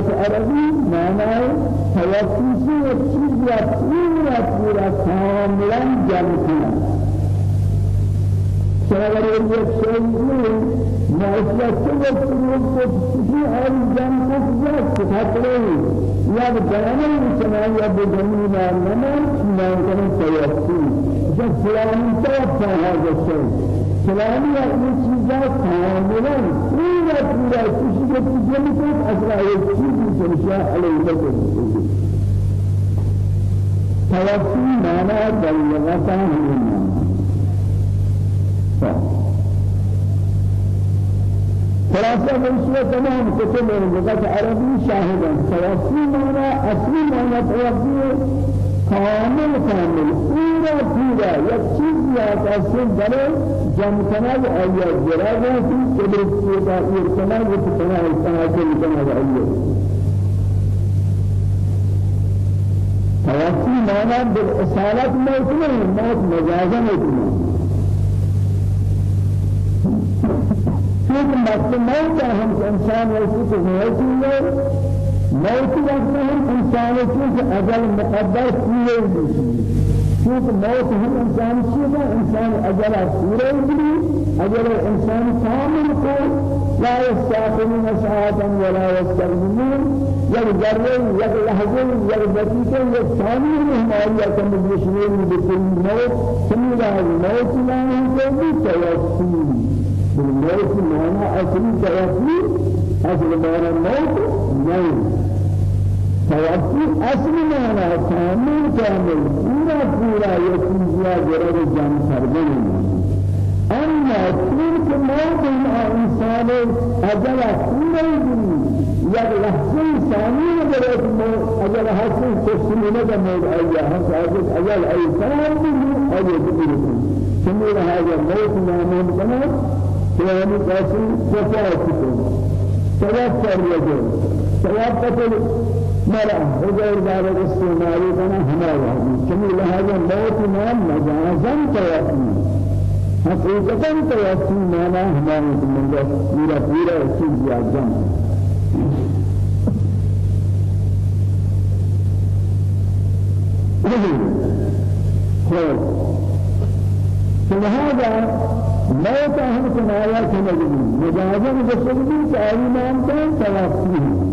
لغت عربی معنی توفیسی ایک چیز یا پورا پورا کاملا جمع کنا شاگر ایک شیئی معصیت سے وقت کو کسی اور جمع کو کیا خطرے یا جانے سمائی یا بجنی نمان نمان کرنے توفی جب فلانی توفا هذا الشيء فلانی اپنی چیزا کاملا پورا کے پیچھے میں کوئی اثر ایک چیز سنشا علیہ وسلم توفی مانا بلغتا ہمیں خلاصة من تمام كتب اللغة العربية شاهدا توفي مانا أصلي مانا توفي کامل کامل پورا پورا یک چیز یا کسی بله جمع کنال آیا جراغا کی قدرت کی تاثیر کنال و کنال تاثیر کنال آیا؟ توفی مانا بالاصالت موت نہیں موت مجازا نہیں چونکہ مطلب موت ہم انسان تو ہوئی موت وقت هم انسان چیز أجل مقدر پورے چونکہ موت هم انسان چیز انسان أجل پورے بھی أجل انسان کامل کو لا يستعقلون ساعة ولا يستغنون یک ذره یک لحظه یک دقیقه یک ثانیه ہماری کم بشمیر بكل موت. سمیدہ موت نہیں کوئی توفی بالموت معنى اصلی توفی اصل معنى موت نہیں توفي أصل معنى كامل كامل. پورا پورا يكيزيا جرد جان سرگن أما تلك موت الإنسان أجل پورا يجري یک لحظة ثانیه جرد موت أجل حسن تسليمه موت أيها حس أجل أي سلام به أجل بإذن سمير هذا موت نامه كما فلان قاسم وفاة توفر يجري توفر مرا غير ذلك استعمال كنا هما كم لهذا موت ما مجازا توفي حقيقة توفي ما لا هما من پورا پورا چیز یا جمع فلهذا موت أهل كنايا كنجمي مجازا بسجدي تعليمان كان توفيه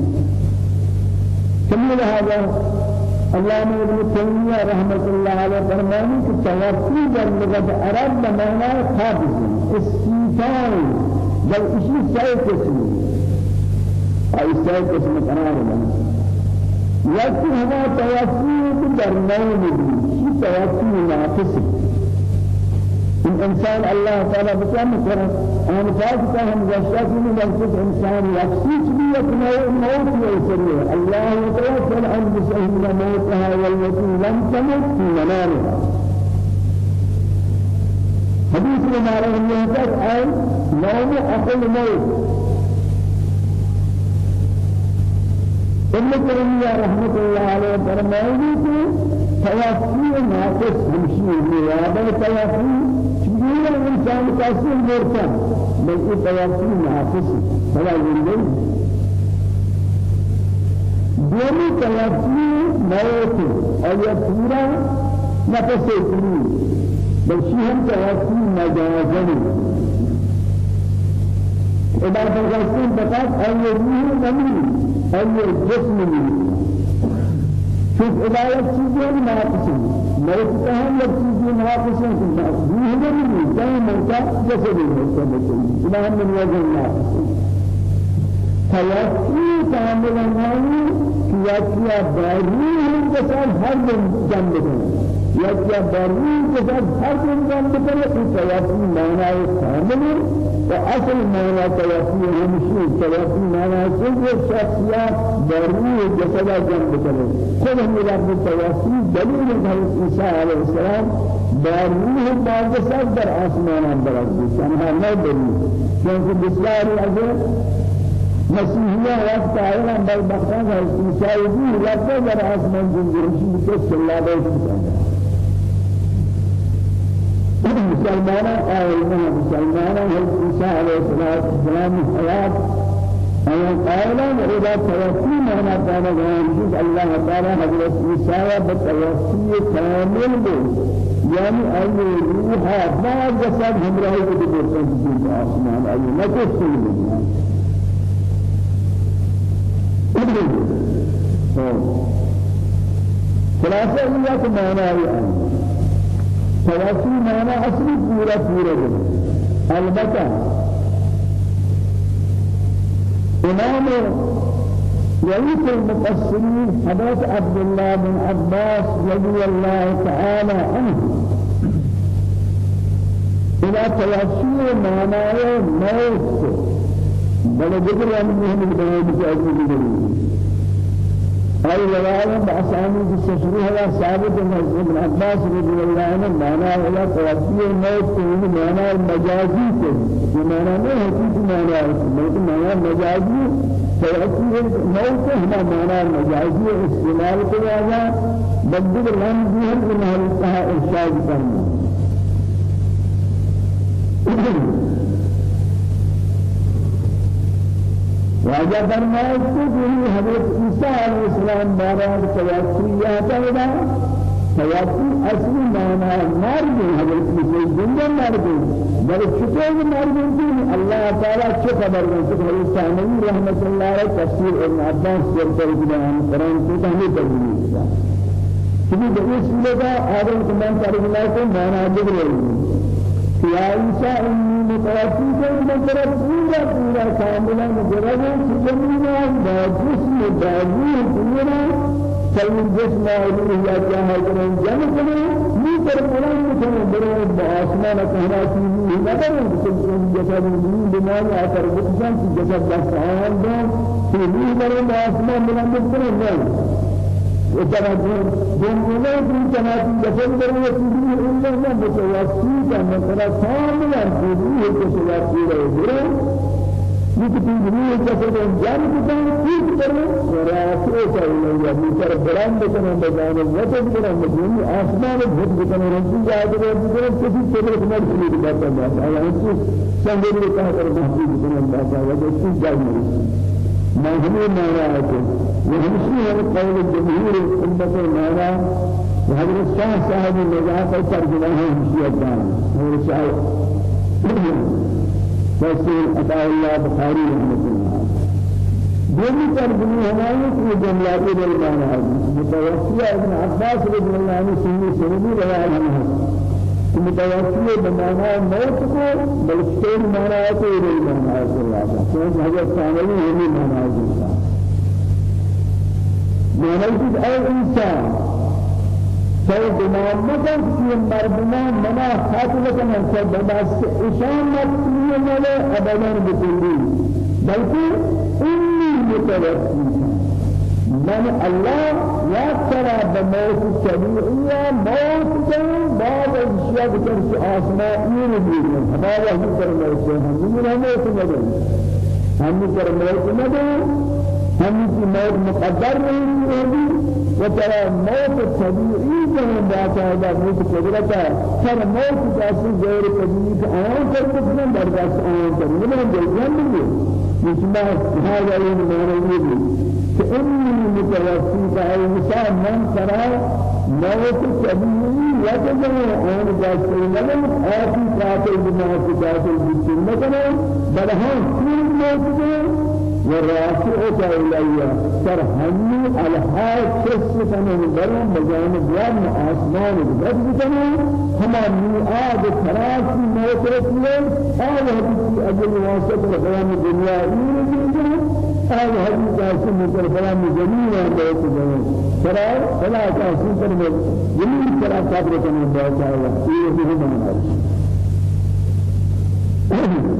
كمل هذا علامة ابن تيمية رحمة الله عليه فرماني کہ توفی در لغت عرب بمعنى قابض استيفاء بل اسی سائے قسم اي سائے قسم قرار ہے۔ لیکن ہما توفی در نوم بھی توفی ناقص الإنسان الله تعالى أنا فاز كهم جشاك من جشاك إنسان يكسيك بي يكنو الموت يسريه الله يتوفى الأنفس حين موتها والتي لم تمت في منامها. حديث لما رأيه يهدد أي نوم أقل موت. ابن تيمية رحمة الله عليه فرمائے کہ توفی ناقص ہمشی ہے توفی دين الإنسان كاسر مرتب. بل إتوافي ناقص. فلا يندل دومی توافي موت أو يطورا نفس يطوري بل شيهم توافي مجازني إذا فرقستين بقات أي روح نمي. أي جسم نمي شوف إذا يكسيجين ناقصين موت كهم يكسيجين ناقصين روح نمي جاي موتا جسد موتا إذا من وجه ناقصين فيكفي كاملا ناوي كيا باروح جسد هر جنب يكفي باروح جسد هر جنب كيا معنى كامل وأصل معنى توفي همشي توفي معنى كل شخصيات ضروري جسد جنب كله. كل هم رب توفي دليل حضرت عيسى عليه السلام ضروري بعد جسد در آسمان برد أنها ما دليل. كونك بسلاري أجل مسیحیہ وقت آئے بل بختان عیسائی بھی رب در آسمان جنگرشی بکس صلی اللہ علیہ وسلم مسلمان آئینا مسلمان ہے عیسیٰ علیہ السلام حیات. أي قائلا وإذا توفي معنى كان جانشيك الله تعالى حضرت عيسى بتوفي كامل به يعني أي روح ما جسد هم رأي كتبتن في آسمان أي ما تسلم خلاصة إلا كمانا يعني توفي معنى أصلي پورا پورا البته إمام رئيس المفسرين حضرت عبد الله بن عباس رضي الله تعالى عنه إلى توفي معناه موت. بل ذكر أن مهم البيان بتأكيد أي رواية بأسامي تستشريها لا ثابت من ابن عباس رضي الله عنه معنى ولا توفي الموت كونه معنى المجازي كه معنى ما حقيقي معنى الموت معنى مجازي توفي الموت هما معنى المجازي استعمال كذا بدل لم يهم إنها لها إرشاد کرنا راجع فرمائے کہ یہ حضرت عیسیٰ علیہ السلام بارہ توفیات ہے توفی اصلی معنی مرد حضرت عیسیٰ زندہ مرد بل چطور مرد ہے اللہ تعالی چه خبر ہے کہ حضرت ثانوی رحمۃ اللہ علیہ تفسیر ابن عباس سے بیان قرآن کو تحلیل کر دیا کہ اس لگا آدم کو من کر دیا کو معنی دے رہے ہیں کہ عیسیٰ متوفي كان مجرد پورا پورا كاملا مجرد سجننا بجسم باجی پورا سلم جسم جمع کریں نہیں کر قرآن کریں برے آسمان کہنا چیزی نہ کریں کہ جسد بیمار آکر بکشان کی جسد دست آن دیں کہ نہیں کریں آسمان بلند. وتنادون جملة في تنادي جسد بروا تدري إلا ما بتواسي كان مثلا كاملا تدري كسواسي رأيه يكتب جميع جسد جان كتان كيف كرنا وراسه سائل يا بيتر برام بكنا بجانا وتد بكنا مجنون آسمان بھت بكنا رنجي جاد بكنا كذي كذي كنا كذي بكنا ما على هذا سنجد بكنا كنا بكنا بكنا وجه كذي جاد مريض مجموع معنى وهمشي هذا قول الجمهور أمة المعنى وهذا الشاه صاحب النجاة ترجمة همشي الدان هو الشاه تفسير أتى الله بخاري رحمة الله دومی ترجمه کہ جملہ کے درمیان متوفی ابن عباس رضی اللہ عنہ سنی سنی روایت ہے متوفی بمعنى موت کو بلکہ معنی کو یہ معنی ہے اللہ کا تو حضرت ثانوی یہ معنی ہے معنی کہ اے انسان سو دماغ مکن کہ مردمان منا خاطر کنا سب بس اشان مطلوب نہ ابدا بکلی بلکہ انی متوفی من الله لا ترى بموت الطبيعية موت جن بعد الشيء بكر في آسمان يريدون هذا هو كر موت هم من موت مدن هم كر موت مدن هم کی موت مقدر نہیں ہوگی وترى موت الطبيعي جن بعد هذا موت قدرت سر موت جاسي غير طبيعي. آن کر کتنا برداشت آن کر من جلدان نہیں يسمع هذا يوم ما فإني متوفيك أي مثال من ترى موت طبيعي وتجمع أن جاسر لهم آتي قاتل بما في قاتل بالسنة بل هم كل موت ورافعك إلي ترحمني على حال شخص كمان برم بجانب بيان آسمان بجد كمان هما ميعاد خلاص موت هذا هذه أجل واسط لبيان الدنيا إيه هذا هذه جالس من كلام جميل بيت جميل ترى فلا تاسين ترى جميل ترى كمان بيت الله. إيه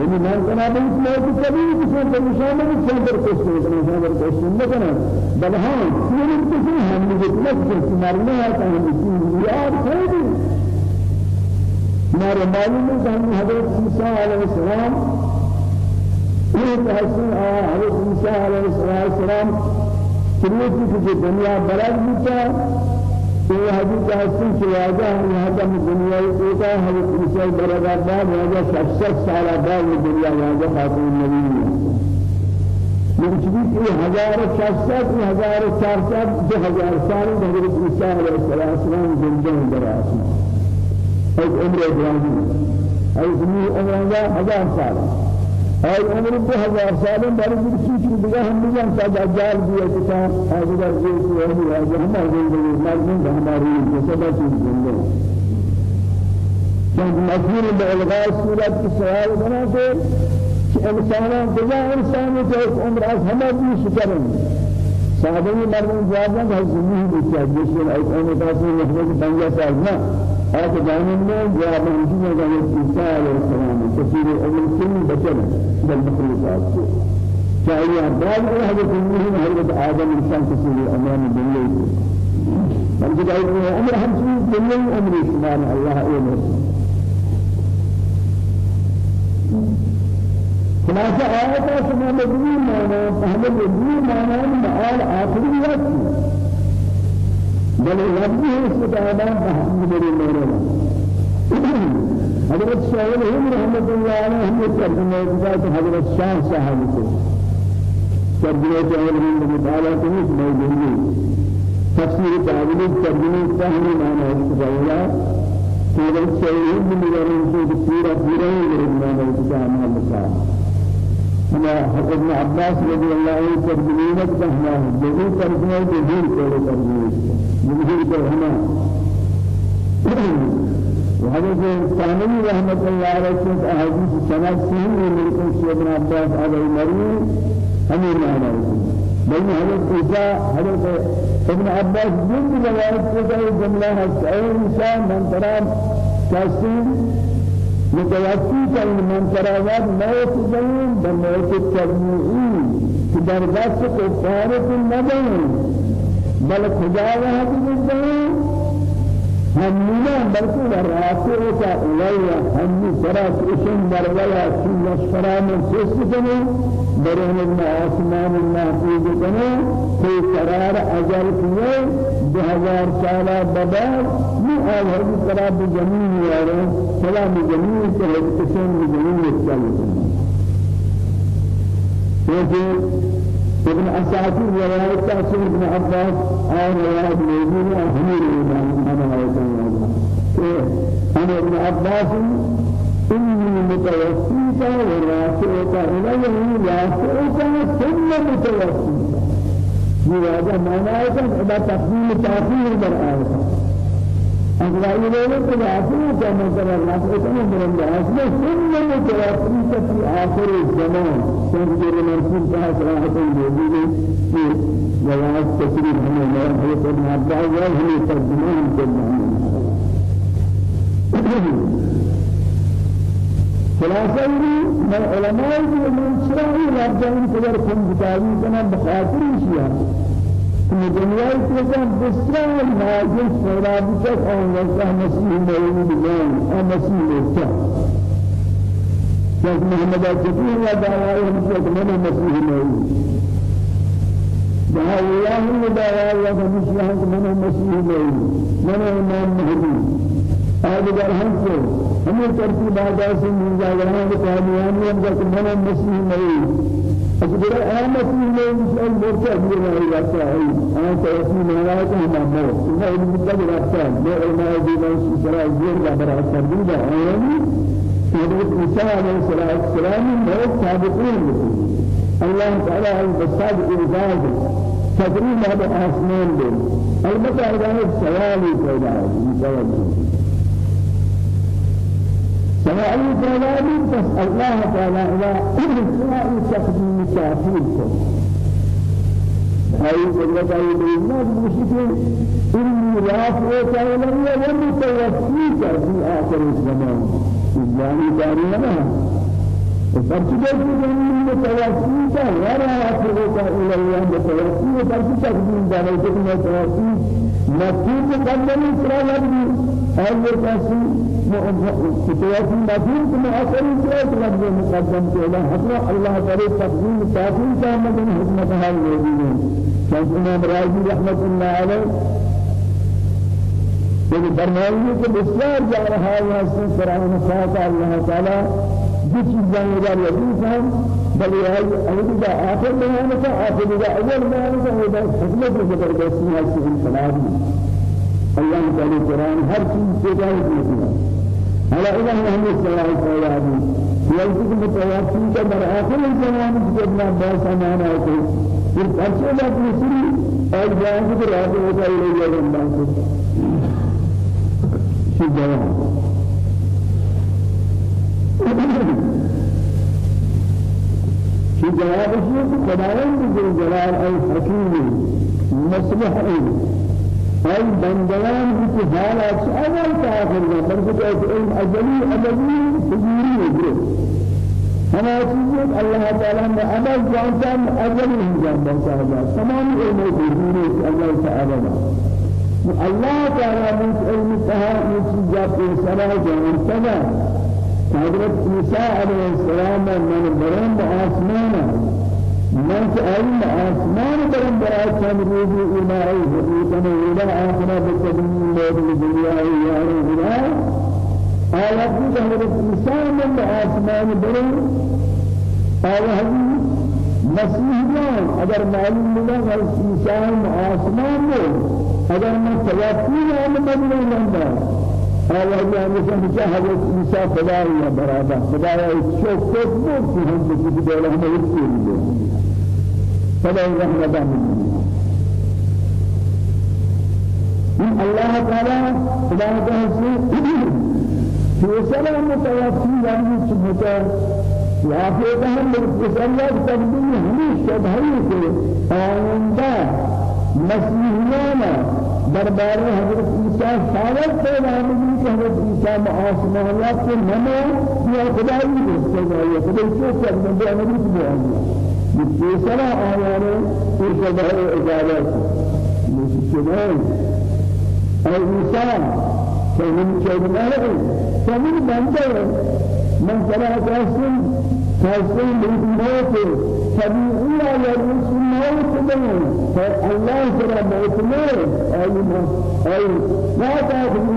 هو يعني ما كنا بنسمع كذي بسم الله ما بنسمع كوسين بنسمع كوسين ما كنا بل ها كل كوسين هم نقول لك سمعنا هذا هم يا خير ما معلوم كان حضرت موسى عليه السلام یہ تحسین آیا حضرت موسیٰ علیہ السلام شروعی کی دنیا بلد بتا یہ حدیث حسن سے واجہ ہے یہاں دنیا ایک ہے حضرت عیسی برادر بعد واجہ 600 سال بعد دنیا واجہ خاتم النبی مجبور کہ ہزار شخص ہزار چار سات دو ہزار سال حضرت عیسیٰ علیہ السلام زندہ در آسمان ایک عمر ابراہیم ایک عمر عمر ہزار سال اور عمر دو ہزار سال بڑی بڑی چیز دیگر ہم نہیں جانتا دجال بھی ہے کہ حاضر یہ کہ وہ ہے ہمارے زندگی مرد ہماری جسد چیز زندہ چون مجبور بالغاء صورت کی سوال بنا کہ انسان جزا انسان جو عمر از همه بیش کرن صحابه مردم جوابن هر زمین بیشتر جسم ای اون داشتی محمد پنجاه سال نه جانب میں جواب میں جانے عیسیٰ علیہ السلام کثیر عمر سن بچن بل مخلوقات چاہیے بعد حضرت نوح حضرت آدم کثیر أمان دنیا سے ہم جائے عمر ہم چیز دنیا عمر سبحان اللہ اے خلاصة آيات سمع مدني معنى فهم مدني معنى معال آخريات بل استدعانا فهم مدني معنى حضرت شاہد ہم رحمت اللہ علیہ ہم نے ترجمہ کیا کہ حضرت شاہ صاحب کو ترجمہ چاہے من مطالعہ کو نہیں میں دیں تفسیر تعبیر ترجمہ فهم معنی استدعانا کہ حضرت شاہد ہم نے میرے کو پورا پورا ہی معنی استدعانا هنا ابن عباس رضي الله عنه ترجمة كهنا جدي ترجمة جديد كله ترجمة جديد كهنا وهذا ثاني رحمة الله عليه أحاديث سنة سين من ابن عباس على المريض هم معنى بين حضرت عيسى حضرت ابن عباس جند رواية كذا جملة هسه إنسان من ترى كاسين متوفی کن من تراود موت جنین به موت تبمیعی که در دست کفارت ندهیم بل خداوند بزنیم همينا بلکہ وراسه کا اولیا ہمی سرات اشن دروایا کی لشکران سست کنے ابن آسمان محفوظ کنے کہ قرار أجل کیے دو ہزار سالہ ببار من ہر طرح بزمین یارے سلام زمین سے ہر قسم زمین چل ابن أساتي رواية تأثير ابن عباس آه رواية موجودة أهمير أنا رواية أنا ابن عباس إني متوفيك ورافعك إليه رافعك ثم متوفيك هذا معناه إذا تقديم تأخير بالآية أجرائي لولا تلافي كما ترى الله إتنا من الله ثم متوفيك في آخر الزمان تنظر من كل صراحة موجودة في جواز تسريب الله حديث ابن عباس وهم ترجمان ترجمان خلاصة من علماء من شرعي لابد تقدر كم بتاعي كنا بخاطر شيئا. في دنيا كذا بسرعة ناجل سرابك أو نزه مسيح مولود بلان أو مسيح مرتاح شيخ محمد الجبير ودعواه شيخ من مسيح مولود. دعا الله ودعواه ومسيح من مسيح مولود. من إمام مهدي هذا هم سو ہمیں ترتیب آدھا سے مل جائے گا ہمیں قادیانی ہم جب من مسیح مولود أكبر آمة من مسألة مرتب من الرسائل أنا توفي من الله كما موت إنه المتقل الرسائل ما علماء دين سراء الزير جبر السبيل أيامي حضرت عيسى عليه الصلاة والسلام موت سابقين الله تعالى البساد إنزاج تدري هذا آسمان دين البته هذا السوال پیدا سماعي تعالى بس الله تعالى إلى سماع تقديم تأثير أي قدرة أي بإذن المشركين إني رافع تعالى ومتوفيك في آخر الزمان. الزاني تعالى فبرتدي من متوفيك. ورافعك إلى الله متوفيك فبرتدي تقديم ذلك متوفيك. مكتوب قدم إسرائيل أول كاسي فتوات مفهوم كما أثر إسرائيل لفظ مقدم كلا حتى الله تعالى تقديم تقديم كامل من حكمة هذا الموجودين كان إمام راجي رحمة الله عليه یہ فرمائیے کہ بسیار جا رہا ہے سے قرآن پاک اللہ تعالی اگر یقین ہم بل یہ اول دا آخر بیان کا آخر دا اول بیان کا وہ بس حکمت زبردستی ہے کہ سلام اللہ تعالی قرآن ہر چیز سے جائے دیتا على إذا نحن السلام عليكم يلزم متوافي كبر آخر الزمان جبنا باس أمانا كي في الأشياء لا تنسي أي جانب راضي ہوتا ہے یہ جنبان سے شو جواب الشيء خداوند جلال أي حكيم مصلح أي أي بندلان في أول كافر بلکہ علم أجلي أبدي تجيري ہما چیزیں اللہ تعالیٰ نے عمل جانتا ہے أجل ہی جانتا ہے تمام علم تجیری اللہ تعالیٰ اللہ تعالیٰ من علم یہ چیزیں پیسرہ جانتا ہے حضرت عيسى عليه السلام من برم آسمان من تعلم آسمان برم براسان روزي إلهي وإيتنا إلى آخرة بسبيل الله الدنيا يا رب آيات حضرت عيسى من آسمان برم آيات مسیح جان اگر معلوم ملا کہ عیسی آسمان میں اگر میں توقع نہ مدینہ قال يا مثلا جهل عيسى خداي يا برابا خداي شوف كيف ممكن هم في دولة هم يكتبوا فلا رحمة من الله تعالى خداي تعالى في سلام متوفي يعني سبحانه وافيت هم بالرسالة تقديم هميش شبهي في آينده مسيحيانا دربار حضرت عیسی سالت پیدا ہوئی کہ حضرت عیسی آسمانیات کے نمو یا خدایی دوستے گئے خدای سے کرنے دے أمر کی بیان یہ تیسرا آیان ہے شبہ اجازت یہ شبہ اے عیسی کہ من چودنا ہے کہ من بندے من صلاة قاسم قاسم بالموت طبيعية يرمس الموت بهم فالله سرى موت مير أي أي لا تأخذ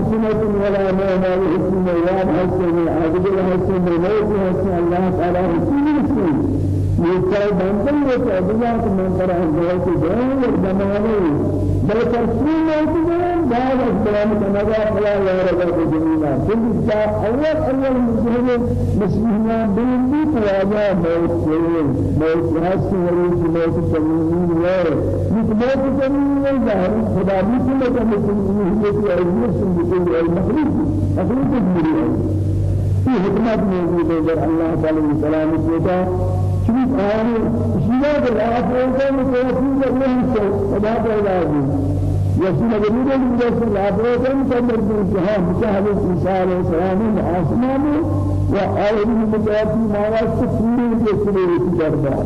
ولا نوم يحسن يوم حسن عبد الحسن موت حسن الله تعالى حسن حسن يتعي بندن يتعبدات من قرأ الزوات جان والزماني بل ترسل موت جان بعد أسلام كندا فلا يارد الجميلة كل جاء أول أول مسلم مسلمين بين واجا موت موت حسن وريد موت تميمين وار موت تميمين ظاهر خدا كل کا مسلمين هي في سن بكل المخلوق مخلوق تدبير في حكمت موجود ہے اللہ تعالی سلام کیتا شریف آئے شیعہ کے لحاظ سے متوفی الله صلى الله عليه وسلم كان بالجهاد بشهادة عيسى عليه السلام آسمان وآية المتوفي ما واسطة كل في دربار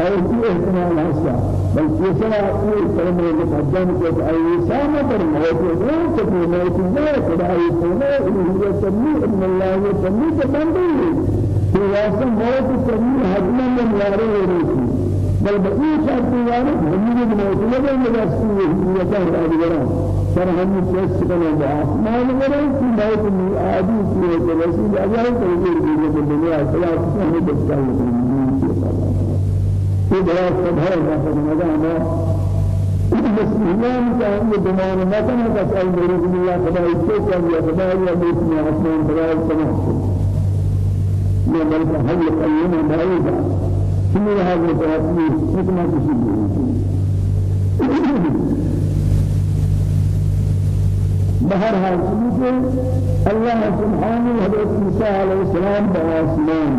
أي في احتمال هسا بل يسوع أقول كلمة المقدم كت عيسى ما برموت ولا تبي موت لا كذا عيسى لا هي تبني إن الله يتبني تبني في واسطة موت تبني حتما من ياره ورثي بل بقي شرط يعني هم من موجودة من الأسئلة هي كهر أدوارا ترى هم يتوسط كنا بعض ما نقول في موت من عادي في الرسول أجل تقول في الدنيا فلا تسمع بسكال في دراس سبحان الله سبحانه مسلمان كان دمان ما كان تسأل بريد الله خدا يشوف يا خدا يا بيت يا حسن خدا سمع يا ملك حي قيوم ما يدعى كل هذا التأثير حكمة تشبه بهر حال الله سبحانه وحضرت موسى عليه السلام بآسمان.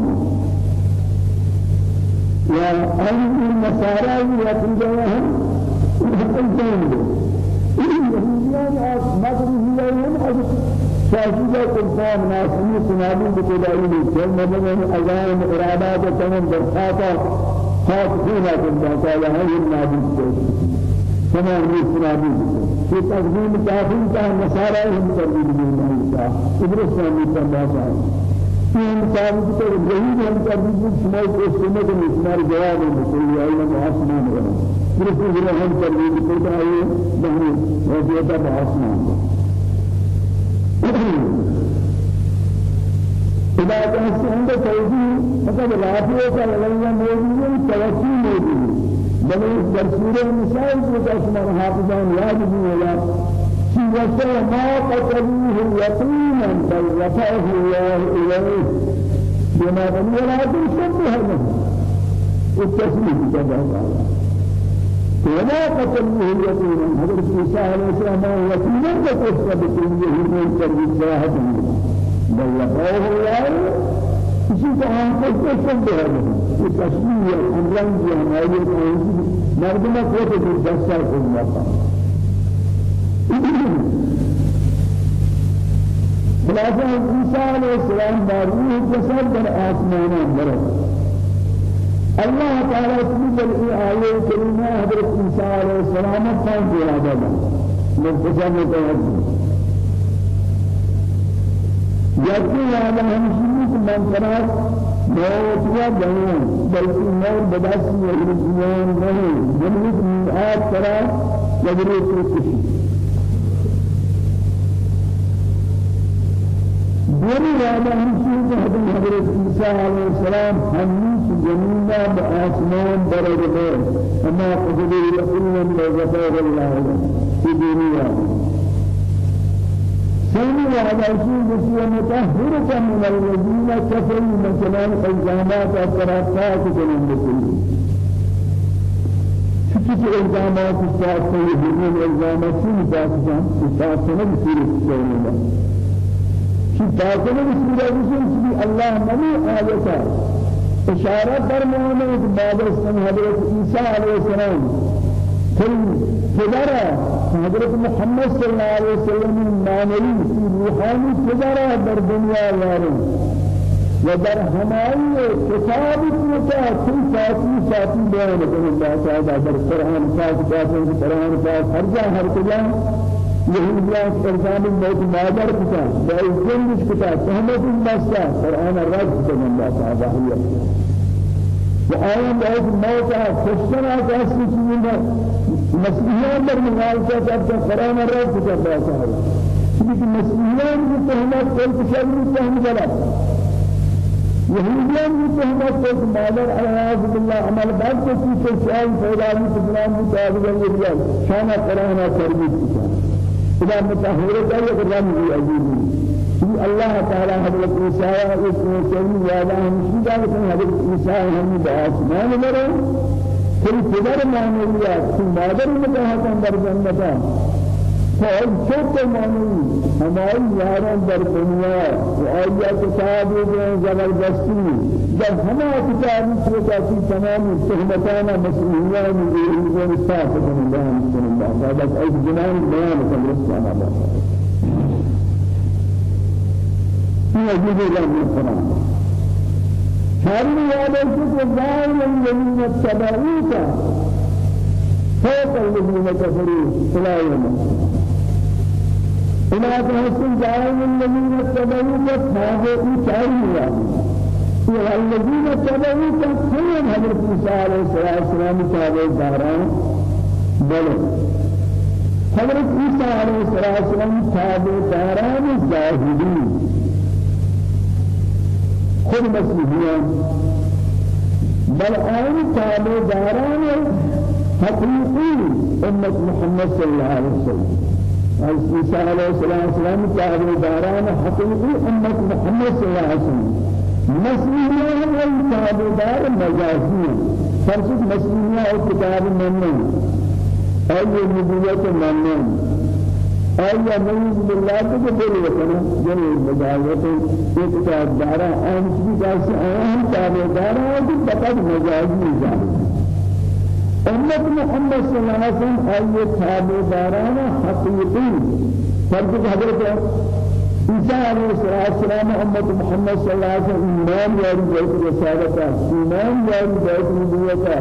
يا أهل النصارى يقولون الجنة اليهوديان مدرسيين شاهدوا كفار ناسمي سنابي بتدعين كل مدن أذان إرادات كمان برخاتا خاطفين كنت قال هاي النبي تمام سنابي في تقديم كافين كان نصارى هم تقديم بالله إبراهيم سنابي تنباسا في ثابت كده إبراهيم هم تقديم شمال كوسمة كمسمار جواب المسيح أيضا بحسمان ولا إبراهيم هم تقديم كده أيه بهني وجهة بحسمان إذا كان عند توجيه فقد رافعك إلينا موجود توكيل موجود. بل درسور المثال اسم حافظان ياد ولا. في وسع ما قتلوه يقينا بل رفعه الله إليه. بما بني لا تشبه له. التسليم كذا قال وما قتلوه يقينا حضرت عيسى عليه السلام يقينا فكيف بكله من تربية بل رفعه الله کشن دے رہے ہیں یہ تشمیہ أمران کی ہماری کوئی مردمہ کو تو دستا کو جاتا خلاصہ عیسیٰ علیہ السلام باروح جسد در آسمان اللہ تعالیٰ کی بل آیے کریمہ حضرت عیسیٰ علیہ السلام ارادہ دا مختصر متوجہ یکی یاد ہمشی من قرار موت یا جنون بلکہ موت بداسی یا جنون نہیں جنوت میعاد قرار جبری کشی دوری وعدہ ہمشی کہ حضرت عیسیٰ علیہ السلام ہمیش جنینہ بآسمان برد دے اما قدر لکلن لغفر اللہ في دنیا ثاني هذا الشيء بسيء متهرك من الذين كفروا مثلا الزامات الترافات كلام بكل شكل الزامات الساعات يهمون الزامات شو باسجان الساعات سنة بسير السورة شو باسجان بسير السورة الله مني آياتا إشارة فرمانه بعد اسم حضرت عيسى عليه السلام كل كدرا حضرت محمد صلى الله عليه وسلم مانوي في روحاني كدرا در دنيا يارو ودر همائي كتاب كتا كل ساتي ساتي بيان كن الله تعالى در قرآن پاک قرآن پاک هر جا هر جا يهوديان فرزان الموت مادر كتا بايز جنش كتا تهمت المسا قرآن الرد كن الله تعالى وآيان بعد موتا خشنا كاسي چيزنا مسيحيان در مغالطة کرتا قرآن سارا لیکن مسیحیان کی تہمت کل کشور تہم غلط یہودیان کی تہمت کل مادر علیہ بالله عمل بعد کو کی شان بھی تمام مطابق ہے شان قرآن تربیت کی إذا متحورة أي رمز عزيزي الله تعالى حضرت عيسى اسمه سيد يا الله مشيدا لكن حضرت عيسى هم بآسمان مرة كل قدر معنويات في مادر متاهة در جنة فأي شوك معنوي ہماری یاران در دنیا و آیا کتاب زبردستی. جب ہما کتاب سوچا کی تمام تهمتان مسئولیان و صاف من الله من الله بس أي جنان بيان كم رسالة يجب لهم القرآن هذه هذا الشيء دائما الذين اتبعوك فوق الذين كفروا فلا يوم إلا تحسن دائما الذين اتبعوك تابعوا شعريا والذين اتبعوك كلهم حضرت موسى عليه الصلاة والسلام تابع داران. بل حضرت عيسى عليه الصلاة والسلام تابع داران الزاهدين خود مسیحیان. بل آن تابع داران حقیقی امت محمد صلی اللہ علیہ وسلم. عیسی علیہ السلام تابع داران حقیقی امت محمد صلی اللہ علیہ وسلم. مسیحیان و تابع دار مجازی فرسد مسیحیان و کتاب منن أي نبوة منن آیا نعوذ بالله تو بول وکنا جن مجازات ایک کتاب دارا ان کی جیسے ہم تابع دارا ہے کہ فقط مجازی جان أمت محمد صلی اللہ علیہ وسلم آئیے تابع داران حقیقی فرض حضرت عیسیٰ علیہ السلام امت محمد صلی اللہ علیہ وسلم ایمان یاری بیت رسالتا ایمان یاری بیت نبوتا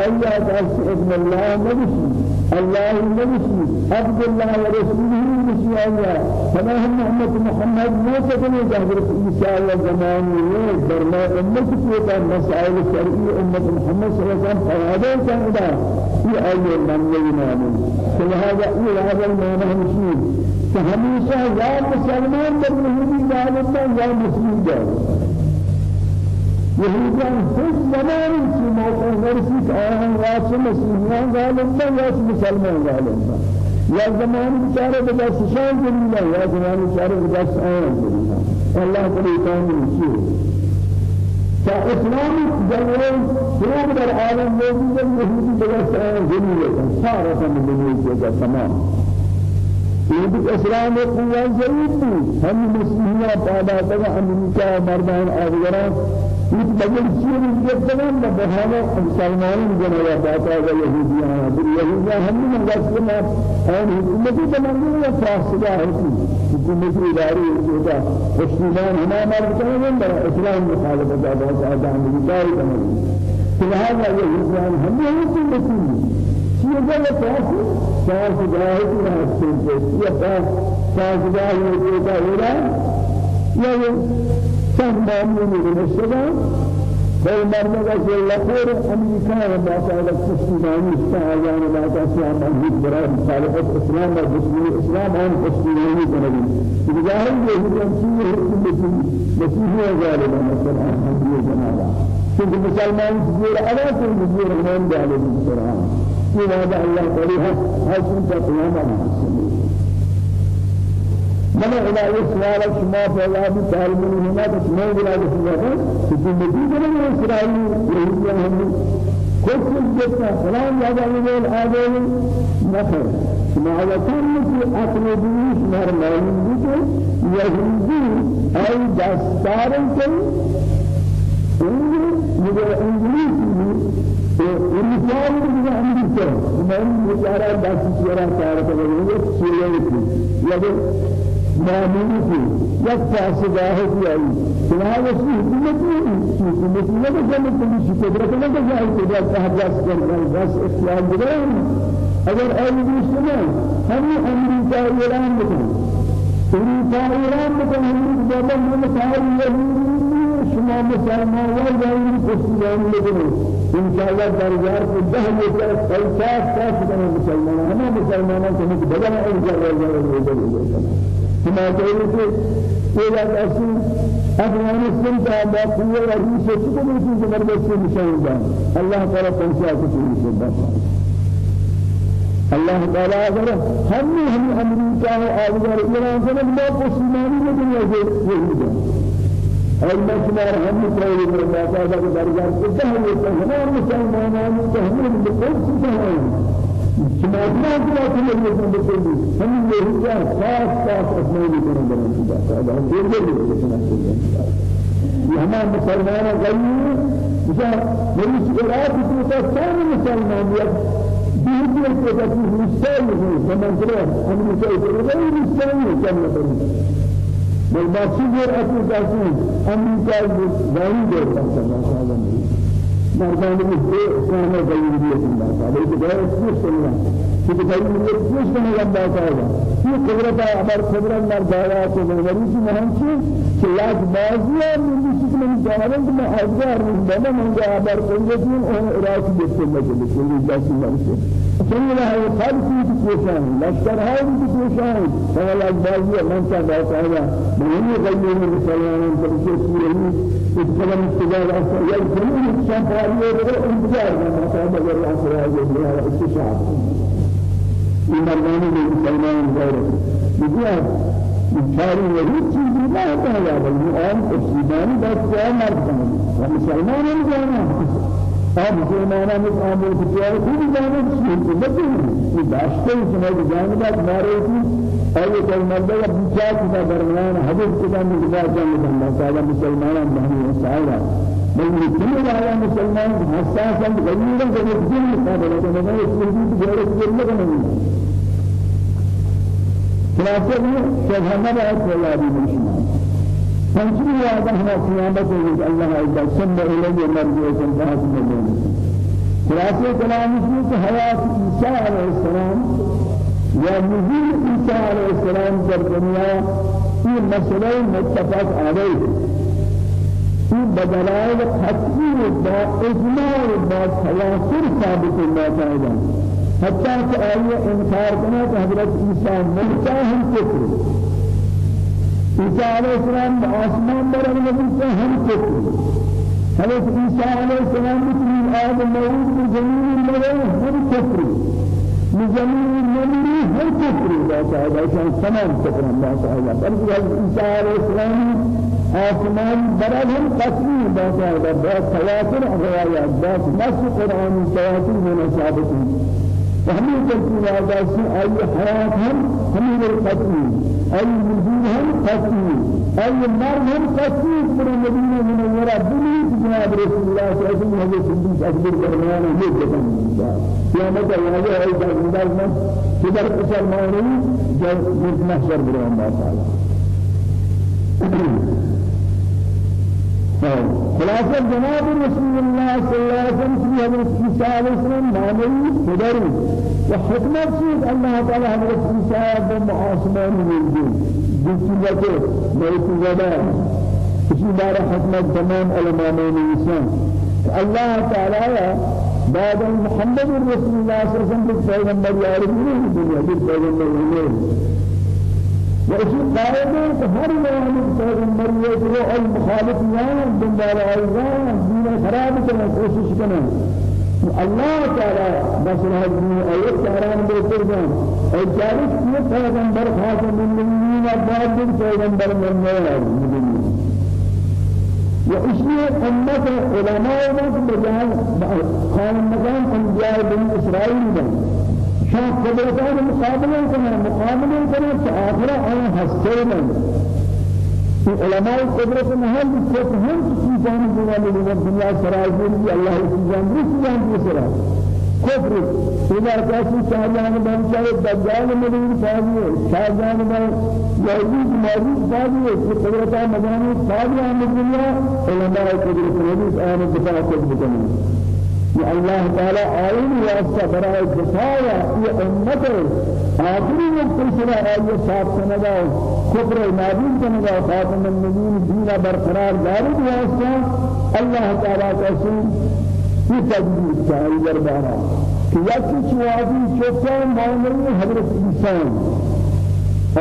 آیا دست ابن اللہ نبشی الله نبي عبد الله ورسوله نبي الله فما هم محمد؟ محمد موسى بن حضرت عيسى زمان درما أمة كوتا مسائل شرعية أمة محمد صلى الله عليه وسلم. فهذا كان إذا في أي من ينام فهذا إيه هذا المعنى مشين فهميشا يا مسلمان بالمهدي جانب يا مسلم جانب يهودان هیچ زمانی که موقع نرسید آن راست مسیحیان غالب نه یا مسلمان غالب نه یا زمانی بیچاره به دستشان جمیله یا زمانی بیچاره به دست آن جمیله الله تعالی کامل چیه فإسلام جلوه فروغ در عالم موجود يهودي بس جميلة صارت من الدنيا تمام یہ اسلام قوة ضعیف هم مسلمين پیدا تھا امریکہ مردان آدگران یہ بغیر چیز جتنام نہ بہانا مسلمانوں جن یا باتا ہے یہودیاں ہیں یہودیاں ہم نے مسلم اور حکومتی تمام یہ فاصلہ ہے حکومتی جو کا مسلمان ہمارا مرد ہے اسلام مخالفت بہت زیادہ امریکہ تمام لہذا یہ اسلام ہم نے حکومتی. چیزیں یہ فاصلہ فاصلہ ہے کہ ہم سے یہ فاصلہ ہے جو کا ہو رہا ہے یہ كان مامون المسجد بل مرمى قال لقور أمريكا وما قال التسليمان استعجان ما تسلم أهل برا مخالفة الإسلام والمسلمين الإسلام عن التسليمان كنبي بجاهل يهود أمسيه التي مسيحية غالبا مثلا هذه جماعة كنت مسلمان تجير على كل تجير من ذلك القرآن في هذا الله تعالى هل كنت قياما من إلى إسرائيل شما فلا بتعلمون هنا إلى إسرائيل كتير مدينة من إسرائيل يهوديان هم كل جدنا فلان هذا يقول هذا نخر ما على كل في أكل ديش نار مالين ديك يهودي أي دستارن يقول إنجليزي ورسالة من أمريكا من يجارة دست سيرا كارة كذا يقول معمولی یک فاسده هستی ای چنانچه حکومتی حکومتی نه بجنب کنی قدرت نه بجای قدرت تحجاز کردن بس اختیار بدن اگر ایلی بیشتر همین امریکا ایران بکن امریکا ایران بکن امریکا بابا من سال یهودی شما مسلمان و جایی کشیدن لگنه انشاءالله درجار کو ده میشه پیسا کاش کنه مسلمان. همه مسلمانان که بدن اینجا و جایی كما قلت إلى الأصل أفغانستان تابع قوة رئيسة شكرا لكي زبردست مشاهدان الله تعالى تنسى كتير سبحانه الله تعالى أقول هم هم أمريكا وآذار إيران؟ سنة ما قسماني لكي يجب المشمار هم قولي من الله تعالى درجات كتير يتهم مسلمان تهمين بكل سبحانه سماعنا كلا كل يوم بقولي هم يهودا خاص خاص أسماء يكونون بلند كذا هذا هم غير غير يكونون يهما مسلمان غير مثلا مريش إراد كذا كان مسلمان يا بيجي كذا في مستوى زمان كذا أمريكا كذا غير مستوى كم نفر بل ما سيجر أكو كاسين أمريكا غير غير ما شاء الله مردان کو دے اسلام میں دلیل دی اللہ تعالی کے دے اس سننا کہ دلیل کو اس سننا اللہ تعالی یہ قدرت ہے ہمار قدرت مر دعوا کو ولی سے مہم سے کہ یاد بازی ہے من اس میں جانن میں حاضر ہوں بنا من جا ہمار قدرت میں اور راس دیکھ سننا کہ یہ جاسی مر سے سن رہا ہے خالق کی کوشاں لشکر ہے کی کوشاں ہے ولا ہے من چاہتا ہے میں یہ غیر مسلمان کو سورہ اتقال اتقال اصلا یک کمی شان پاریه رو انتظار کنه مثلا بگر اصلا از دیار استشاب این مردانی به مسلمان غیر میگه بیچاری و هیچ چیزی نه پهلا ولی آن اصلیانی دست جای مرد کنه و مسلمان هم آب مسلمان هم از آن بود که خوبی جانه چیزی این داشته ای که ما جانه أي كلمة لا بيجات إذا درمان حدث كذا من كذا جل الله تعالى مسلمان بني وسائل بل كل هذا مسلمان حساسا غيرا غير الدين مقابلة ما يسلم غير الدين لكن خلاصة شهادة بعد ولا بمشنا فانشروا هذا هنا قيامة الله عز وجل سمى إليه مرجع سنتهى من خلاصه كلام في حياة عيسى عليه السلام يا نزول عيسى عليه السلام في الدنيا في مسألة متفق عليه في بدلائل حتمي با إجماع با تواتر ثابت الله تعالى حتى كأي إنكار كنا حضرت عيسى ملتاهم كفر عيسى عليه السلام آسمان برد ملتاهم كفر حضرت عيسى عليه السلام مثل آب الموت بجميع الملائكة هم كفر بجميع المؤمنين هم كفر الله تعالى عشان تمام كفر الله تعالى بل عليه السلام آسمان برد هم قسمي الله تعالى بعد تواتر روايات بعد نص قرآن تواتر من ثابتين وهمين تركيب هذا أي حياة هم القتل أي وجود هم قتل أي مرض هم قتل من المدينة من الوراء. بني جناب رسول الله صلى الله عليه وسلم. هذا سندس أكبر فرمان يجب أن يا متى يا أي جناب من كبر قصر ماني جل محشر برهان الله. تعالى خلاصة جناب رسول الله صلى الله عليه وسلم. في حضرت عيسى عليه السلام معنوي قدر وحكمة سيد الله تعالى حضرت عيسى بمعاصمان الوجود بسيبته ميت زمان اسی بار حکمت تمام علماء الإنسان الله تعالى بعد محمد رسول الله صلى الله عليه وسلم پیغمبر یاری الدنيا پیغمبر وإيش قائدة هر يوم پیغمبر یہ جو المخالف یان دنبال ایزان دین خراب کرنے اللہ تعالی بس رہ دین ایت چاران بہتر جان اور چالیس یہ پیغمبر خاتم النبیین و بعد پیغمبر من ہے وإشي أمة علماء من بجان خان مكان أنبياء بني إسرائيل شان قدرتان مقابلة كنا مقابلة كنا تآخرة أنا حسينا علماء قدرت محل بسيطهم تسيطان بنا من الدنيا سراجين الله سيجان رسيان بسرا كفر إذا كاسي شاهدان بن شاهد دجال مدين فاضي شاهدان بن يهود ماجود فاضي في قدرتان مداني فاضي عن الدنيا علماء قدرت مدين آن الدفاع قدرتنا يا الله تعالى عين واسطة براء الدفاع في أمته آخری وقت آئیے صاحب سنگا کفر نابین سنگا خاتم النبیین دینا برقرار دارد تعالیٰ کا سن یہ تجدید چاہیے دربارہ کہ یکی چوادی چوکان معنی حضرت عیسان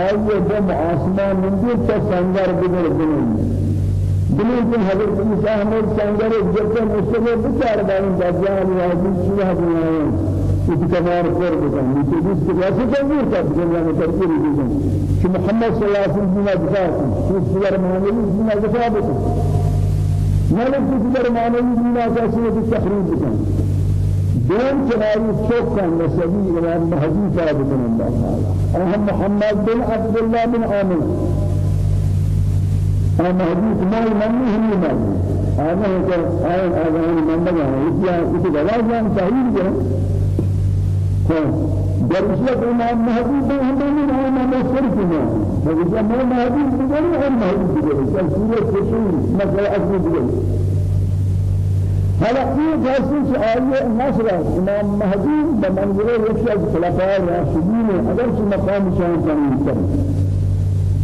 آئیے دم آسمان مندر تا سنگر بگر بنیں دلیل کہ حضرت عیسیٰ ہمیں سنگر جب مستقبل بچار بائیں دجال واجب شیعہ بنائیں نیچے جس کے واسطے تنظیر کا دنیا میں ترکیب دیجیں کہ محمد صلی اللہ علیہ وسلم جنا دفاع کی اس سور معنوی جنا دفاع بکن ملک کی سور معنوی جنا کیسے تحریر بکن دون چوکن نسبی امام مہدی صاحب بن اللہ تعالی اور ہم محمد بن عبد الله بن عامر. أنا حديث ما يمني هم يمني أنا هذا آية آذان من بقى إذا إذا جواز صحيح جه درسنا إمام مهدي هم من هم مصر فينا فإذا ما مهدي بقول هم مهدي بقول سورة كشور مثلا أصل بقول هذا في جالس آية نصر إمام مهدي بمنزله يشهد خلفاء الراشدين أدرس مقام شان كان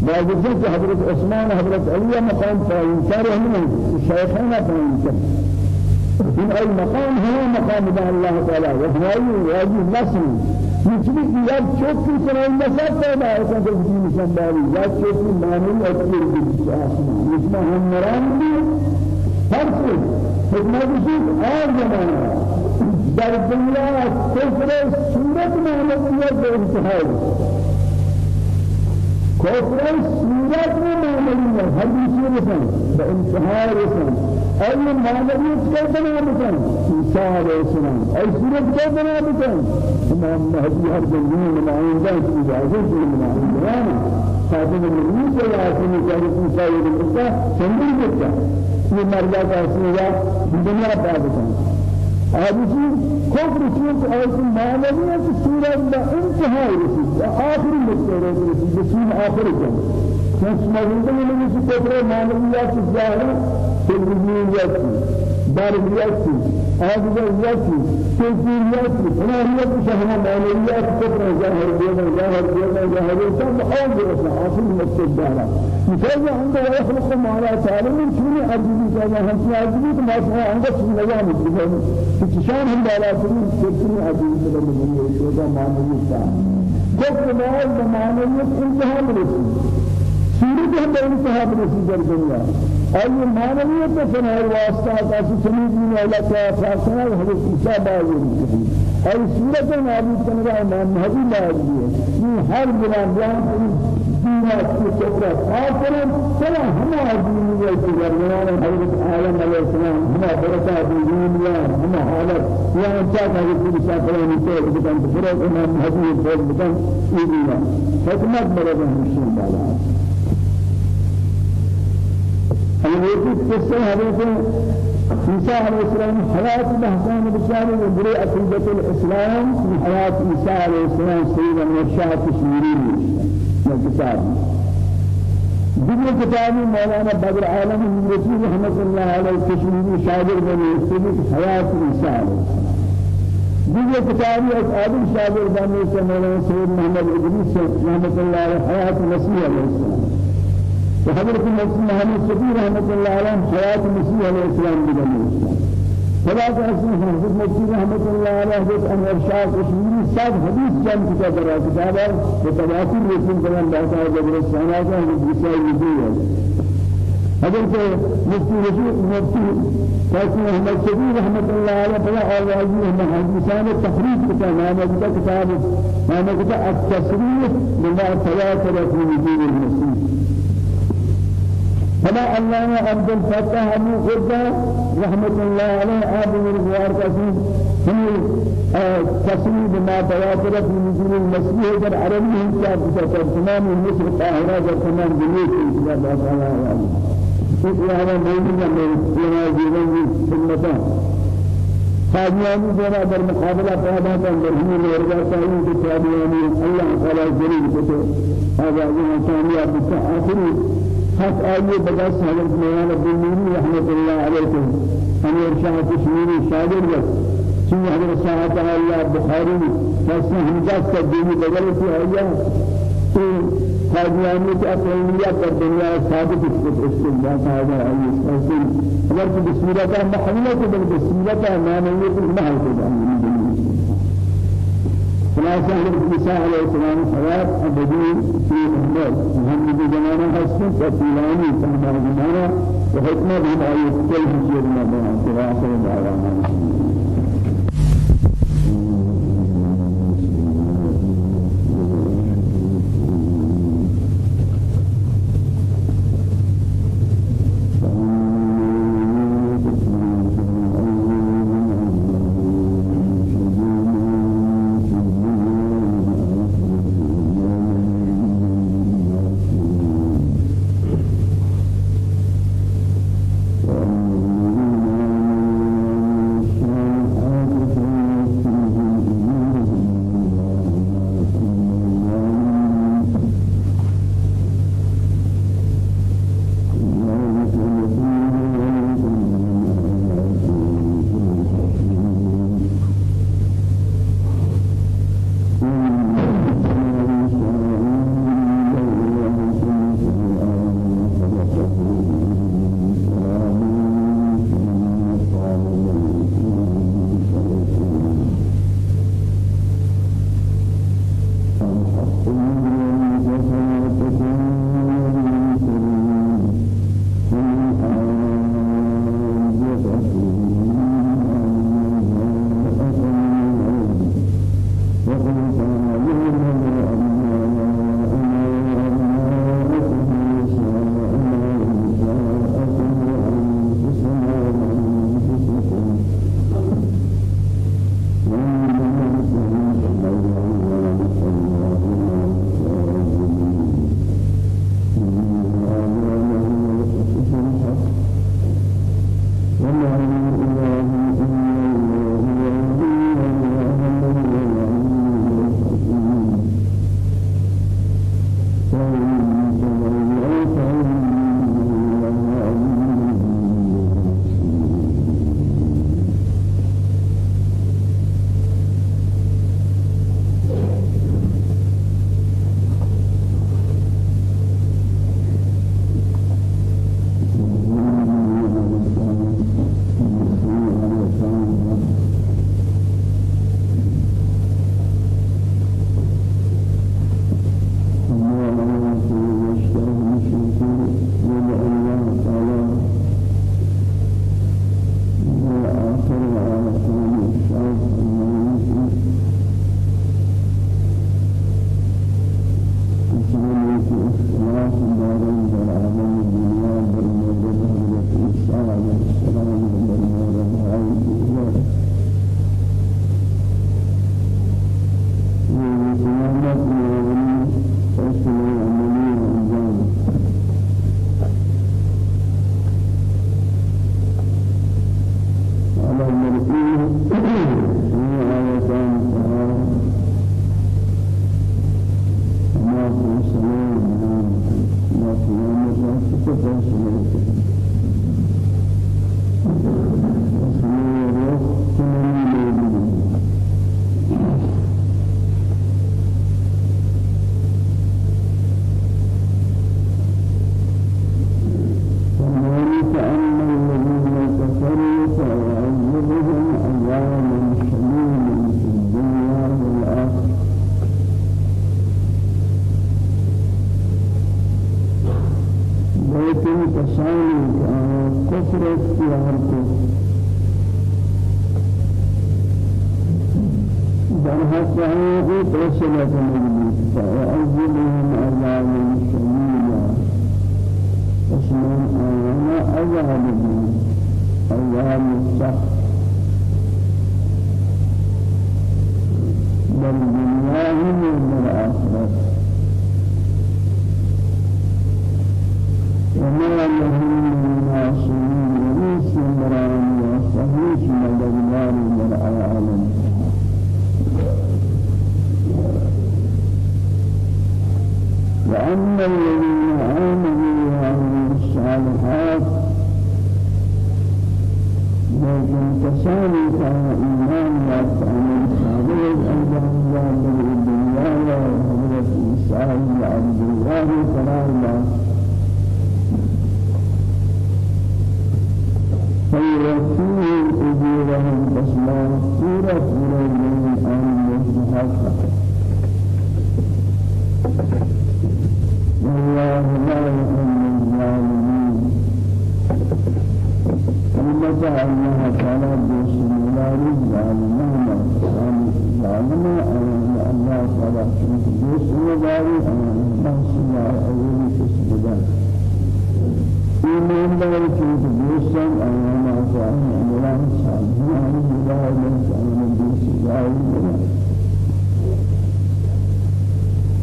بعد حضرت عثمان حضرت علي مقام فاين كاره من الشيخين فاين كان إن أي مقام هو مقام الله تعالى. وهاي واجب نصر مثل يا شوكي سنة النساء پیدا ہے کہ جب جی نشان داری یا شوكي معنی اکبر بھی آسمان اسمہ ہم مرام ہر سے حکمت شید آر زمانہ در دنیا کفر صورت محمدیت بے انتہائی كفر سورة معمولية حديث رسل بانتهاء رسل أي معمولية كيفنا بكن عيسى عليه السلام أي سورة كيفنا بكن إمام مهدي هر جنين من عندنا في جاهز من عندنا خاتم النبي صلى الله عليه وسلم. قال عيسى يقول لك سنين بكا في مرجع كاسيا الدنيا بعدها هذه كفر شيء أيضا معنوية سورة بانتهاء رسول آخر مستوى رسول بسين آخر الجنة كان موجودة من كفر معنويات الظاهرة في الوجوديات دارياتي آدمياتي كيفياتي أنا هي بشهنا ماليات كفر ظاهر دينا ظاهر دينا ظاهر دينا أول درس حاصل مكتب دارا مثال عنده يخلق ما لا تعلم من شنو أرجو كذا هم أرجو ما شاء عنده شنو نجام كذا كتشان هم دارا شنو شنو أرجو كذا من يشوفه ما نجيب كفر ما المعنويات انتهى مرسي سورة هم انتهى برسی در دنیا. أي معنویت فنا الواسطة کاسی سمید من کا فاصلہ حضرت عیسیٰ بازی أي سورة نابود کنگا امام مهدی لازمی ہے یہ ہر بلان بیان دينا في كفر آخرا فلا هما دين والتجربان حضرت عالم عليه السلام هما بركة دين يا هما حالات يا انتاك هذه كل سافر مثال بدن فرق امام مهدي فرق بدن إيدينا حكمت مرضا مشين بالا الوقت قصة حضرت عيسى عليه السلام الإسلام في حياة عيسى عليه السلام سيد المرشاد تشميرين الكتاب. دنيا كتاب مولانا بدر عالم الرسول رحمة الله عليه التشميري شاعر بني في حياة عليه السلام دنيا كتاب آدم شاعر بني مولانا سيد محمد إدريس رحمة الله عليه حياة المسيح عليه السلام. وحضرت محمد صديق رحمة الله عليه حياة المسيح عليه السلام بجميع فلا تأسين حضرت مسيح رحمة الله عليه حضرت أنور شاہ کشمیری سب حدیث جمع کتا کرا کتابا وتواتر رسول كلام باتا ہے جبر السنة کا حضرت عیسیٰ یدی ہے حضرت مفتی رسول مفتی قاسم احمد صدیق رحمة الله عليه فلا آوازی ہم حدیثان تحریف کتا نام کتا کتاب نام کتا التصریف لما تواتر في وجود المسيح فلا الله عبد الفتاح أبو خدا رحمة الله عليه آدم الغوار كسيم هم تصميم ما تواتر في نزول المسيح در عربي هم كتاب تمام مصر القاهرة در تمام في كتاب الله عليه في هذا موجود من جيران سنة قادیانی جنا در مقابلہ پیدا کر درہمی لورگا چاہیے کہ قادیانی اللہ تعالی ضرور کو هذا کامیاب آخری. حق آئیے بجاس حضرت مولانا بنیری رحمت اللہ علیہ امیر شاہ کشمیری شاگر وقت چون حضرت شاہ تعالی بخاری فاسن ہمجاز کا دینی بدل کی آیا تو قادیانی کی اقلیمیہ پر دنیا ثابت اس کو استنباط آیا آئی اس اگر کہ بسمیلہ کا محلہ کو بل بسمیلہ کا نامیت المحل کو خلاصة عيسى عليه السلام حياة أبدي في محمد. محمد زمانة حسن وفيلاني سمع زمانة وحكمة بهم آية كل شيء ما بين خلاصة دعوانا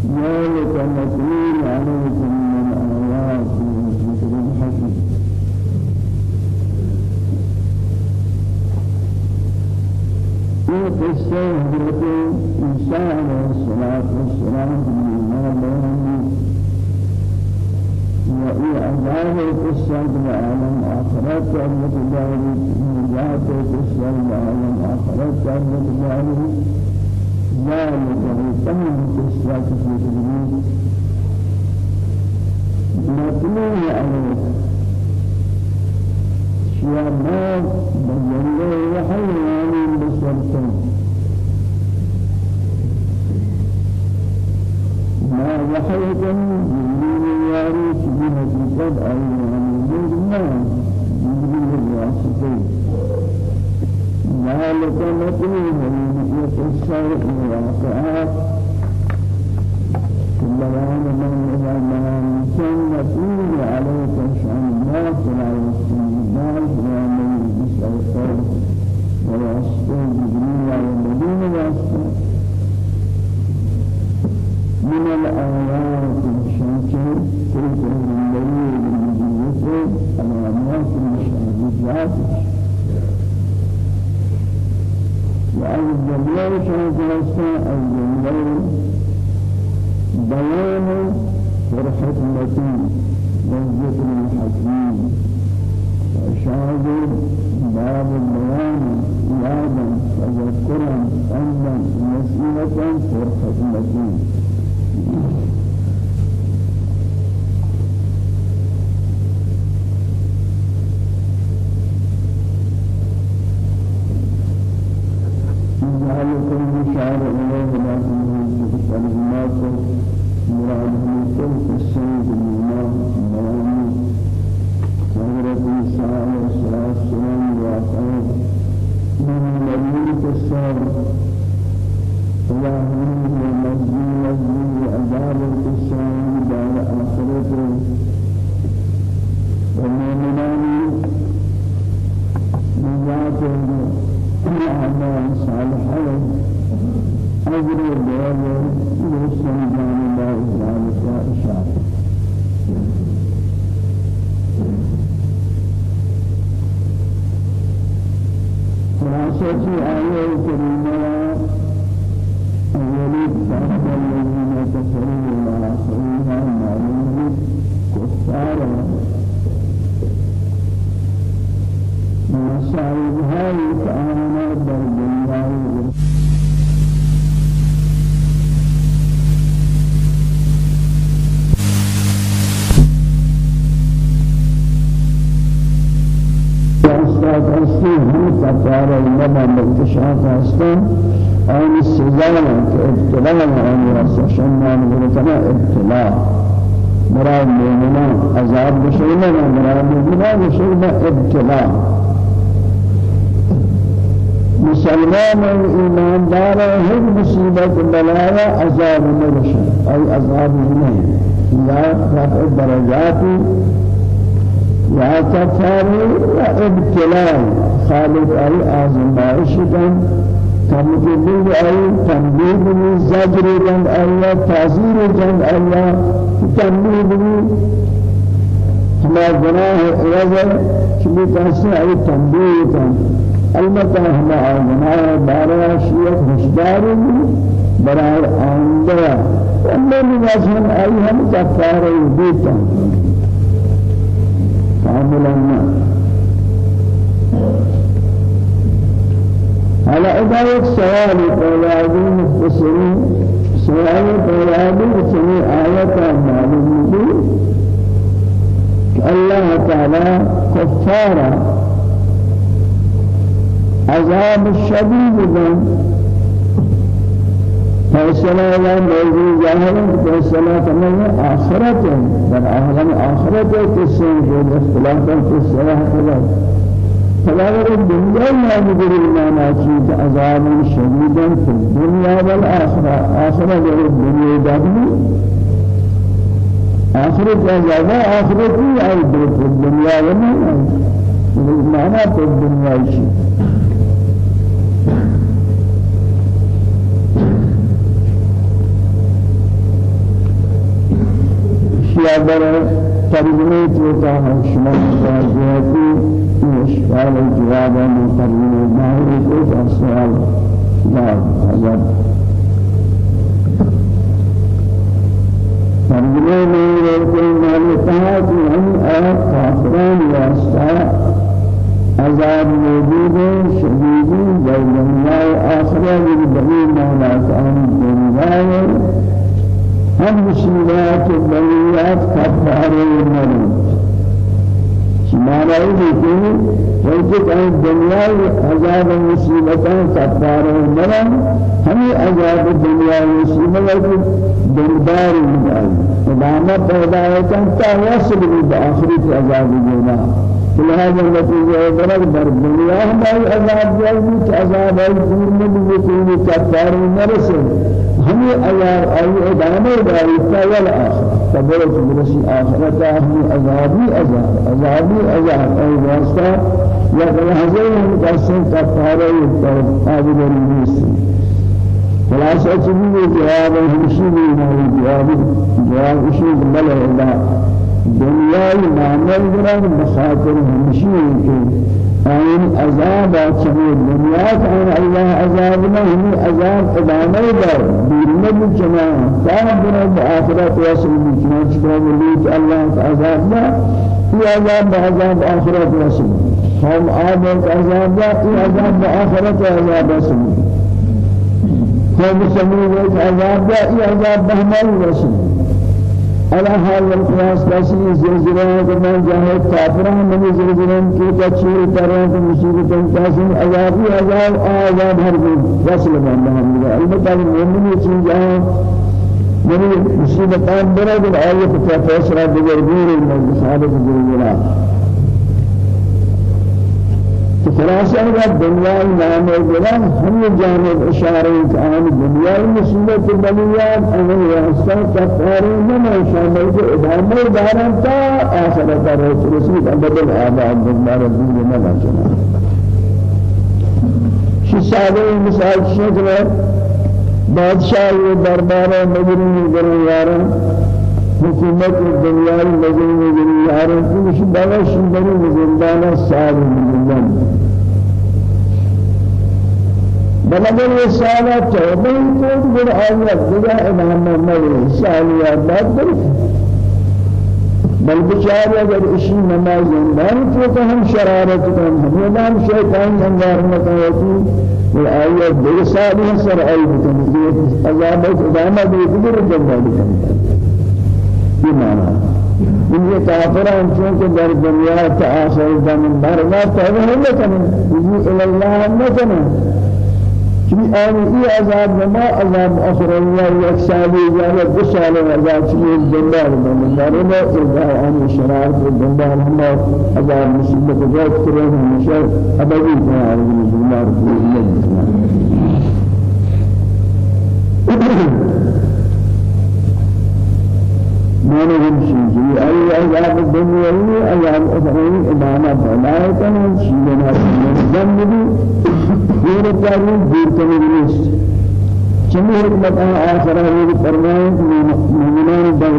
ذلك مسؤول عليكم من آياته ذكر الحكيم. في قصة حضرت عيسى عليه الصلاة والسلام بالإيمان بينهم وفي عذاب القصة بالعالم آخرت كانت ذلك نجاة القصة بالعالم آخرت كانت ذلك لا يعني تمام الإسلام في الدين مطلوب عليه شيئا ما بينه وحيوان بسلطان. ما وحيدا من ياريك بهذه قد أيضا من دون ما من دون الواسطين. ذلك نتيهم من الشيء والسعاد ثم بيان من إذا ما سن فيه عليك الشمس لا يستمداد ومن بشرفه ويسكن جبريل المدينة يسكن من الآيات الشمس تلك المدين بالجنة علامات الشهادات وأي جملة شاذة أي جملة بيان والحكمة والذكر الحكيم شاذ باب البيان إيادا تذكرا أمدا نسيئة والحكمة شاعر الله لازم يجيب كلمات مراد من كل السيد الماء مرام حضرة عيسى عليه الصلاة والسلام واقعه من الملك الصابر اللهم نزل نزل عذاب الإسلام دار آخرته والمؤمنان نجاة الأعمال الصالحة نظر الدعاء يسمى جانبا ذلك إشارة خلاصة آية الكريمة أولي بعض الذين كفروا وآخرها معلوم كفارا مصائب هاي تعالى بالدنيا هستی هم کفار النبا مکتشاف هستن آن سزا که ابتلاع آن واسه شما نگرتنا ابتلاع مراد مومنان عذاب بشينا مراد مومنان بشينا ابتلاء مسلمان ایمان دار هر مصیبت بلایا عذاب نرشن ای عذاب نہیں یا رفع درجات یا ابتلاء خالق ای آزمائش کن تمکین ای تنبیه زجر جن الله تعزیر جن الله تنبيه ما جناه عوض شبه تحسن أي تنبيه كان البته هما جناه بارا شيئة هشداري برای آنده اما نوازن ای هم کفاره بیتن. کاملا نه على إدارة سؤال فلاذين مختصرين سؤال فلاذين سمي آية معلوم الله تعالى كفارة عذاب الشديد من فیصلہ یا موضوع ظاہر ہے فیصلہ تمام آخرت ہے در عالم آخرت ہے کس سے جو اختلاف ہے کس سے اختلاف فلا الدنيا ما يقول المعنى چیز عذاب الدنيا والآخرة آخرة غير الدنيا دابني آخرة عذاب آخرة أي في الدنيا وما المعنى في الدنيا شيء شيء ترجمه توتا شما إشكال الجواب من ترجمه ماهر كيف السؤال جواب هذا ترجمه من يقول مالكها في أن آيات كافران واسطة عذاب موجود شديد جل آخرة بالدليل ما لا كان الدنيا هم مصیبات و بلیات کفاره مرد شمالا ہے کہ وجہ کہ دنیا عذاب مصیبتاں کفارہ مرن ہمیں عذاب دنیا مصیبت دلدار مدار ادامہ پیدا ہے کہ وصل بالآخرت عذاب دنیا لهذا النتيجة درج در دنیا ہماری عذاب جائے عذاب ہے دور میں بھی کوئی مرسل هم أيار أي إدامة داريتا والآخر فبرت برسي آخرتا هم أذابي أذاب أذابي أذاب أي واسطة. يقلحزين قسم كفارة يترك آبد الميسي خلاصة تبيه جواب همشيني ما جواب جواب إشيك بلا إلا دنيا معمل جران بخاطر همشيني آن عذاب چمی دنیا کان الله عذاب هم عذاب ادامه دار. بیرون بچنا صاحب بنا آخرت واسل بچنا چکا ولید الله عذاب ما یہ عذاب عذاب آخرت واسل هم آب عذاب یہ عذاب آخرت عذاب واسل هم سمي عذاب یہ عذاب بہمل واسل على حال القياس كاسي زلزلة كمان جاهد كافران من زلزلة كي تشير ترى مصيبة كاسي عذابي عذاب عذاب وصل من الله البته المؤمن يشين جاه من مصيبة برد الآية فتفسر بجربير من صحابة الجلالة خلاصہ ہے دنیا نام گران ہم جانب اشارے کہ دنیا مصیبت بلیات آن واسطہ کفار من شامل کے ادامہ دارن تا آخرت رسول ابد الآباد دنیا رسول جنا شی ساده مثال شکل بادشاہ دربار مجرم گرن یارن حکومت دنیا مجرم گرن یارن کچھ باش بنی زندان سال من بلغر رسالة توبة كود بر آيات بلا إمام محمد رسالة بعد بل بچار اگر اسی نماز زندان تو کہ ہم شرارت کن ہم نام شیطان انگار مکاوتی اور آیت بے سالی سر آئی بکن یہ عذاب ادامہ بھی قدر جنبال کن یہ معنی ان یہ کافران چونکہ در دنیا تا آخر زمن برنا توبہ لکنن یہ الاللہ نکنن چی آن ای عذاب نما عذاب آخرانیا یک سالی یا دو سال عذاب چی دنبال من دارم اذا آن شرارت دنبال هم عذاب مصیبت جات کرے ہمیشہ ابدی قرار میں دنبال ما نهم شيء. أي عذاب الدنيا عذاب أخرين إمامة فلا يكون شيء من هذا الذنب دور تعلیم دور کنی نیست چمی حکمت آخرہ یہ فرمائے کہ مومنان در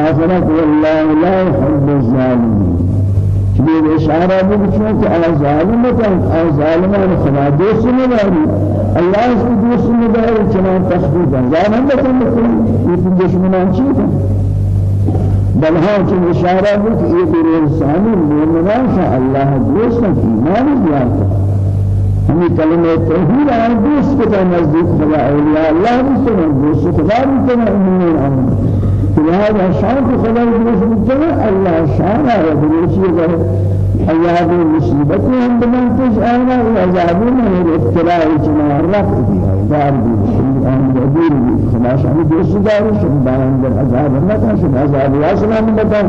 آخرہ والله لا يحب الظالمين. چمی اشارہ بھی بچوں کہ آ ظالمتاں آ ظالمان خدا دوست نہیں اللہ اس کو دوست نہیں داری چنان تخفیف ہے ظالم بکن یہ دشمنان چیز بل ها چون اشارہ بھی کہ یہ دور انسانی مومنان شاء اللہ دوست ایمان زیادہ ہمیں کلمہ توحید آن دوست کو نزدیک خدا اولیاء اللہ بھی سنا دوست خدا بھی سنا آمین۔ آمین لہذا شان کو خدا دوست بھی اللہ شان ہے دوستی اگر اللہ کی مصیبت ہم بنا کچھ آنا عذاب میں ابتلاء جنا رفع دیا دار بھی آن یدیر خدا شان دوست دار شان بیان در عذاب نہ شان عذاب واسنا بتا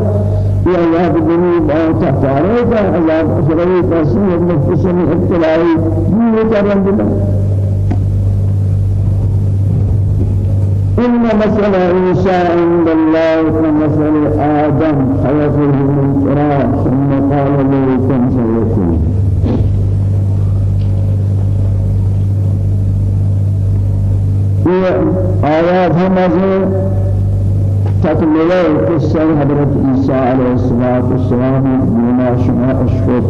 يا الله بدني بان تحتاره كان الله أخرى تسمي النفس من ابتلاء من يترن إن مثل عيسى عند الله كمثل آدم خلقه من تراب ثم قال له كن فيكون آيات هم تكمله قصة حضرت عيسى عليه الصلاة والسلام بما شما أشفت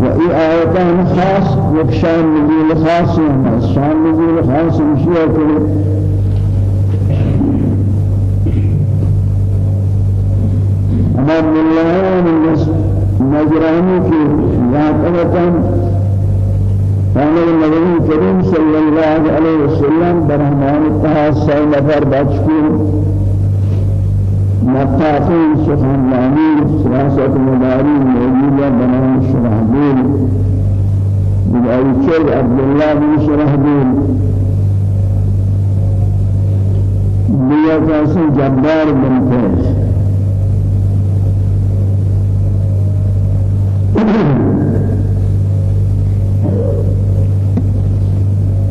وإي آياتان خاص وكشان نزول خاص شان نزول خاص مشيئة أمام الله من نجراني في ذات كان النبي الكريم صلى الله عليه وسلم برهمان التحاس سي نفر بچكين مطاقين سخناني سراسة مداري موجودة بنان شرحبيل بدأي شيء عبد الله بن شرحبيل بيا كاسي جبار بن فيس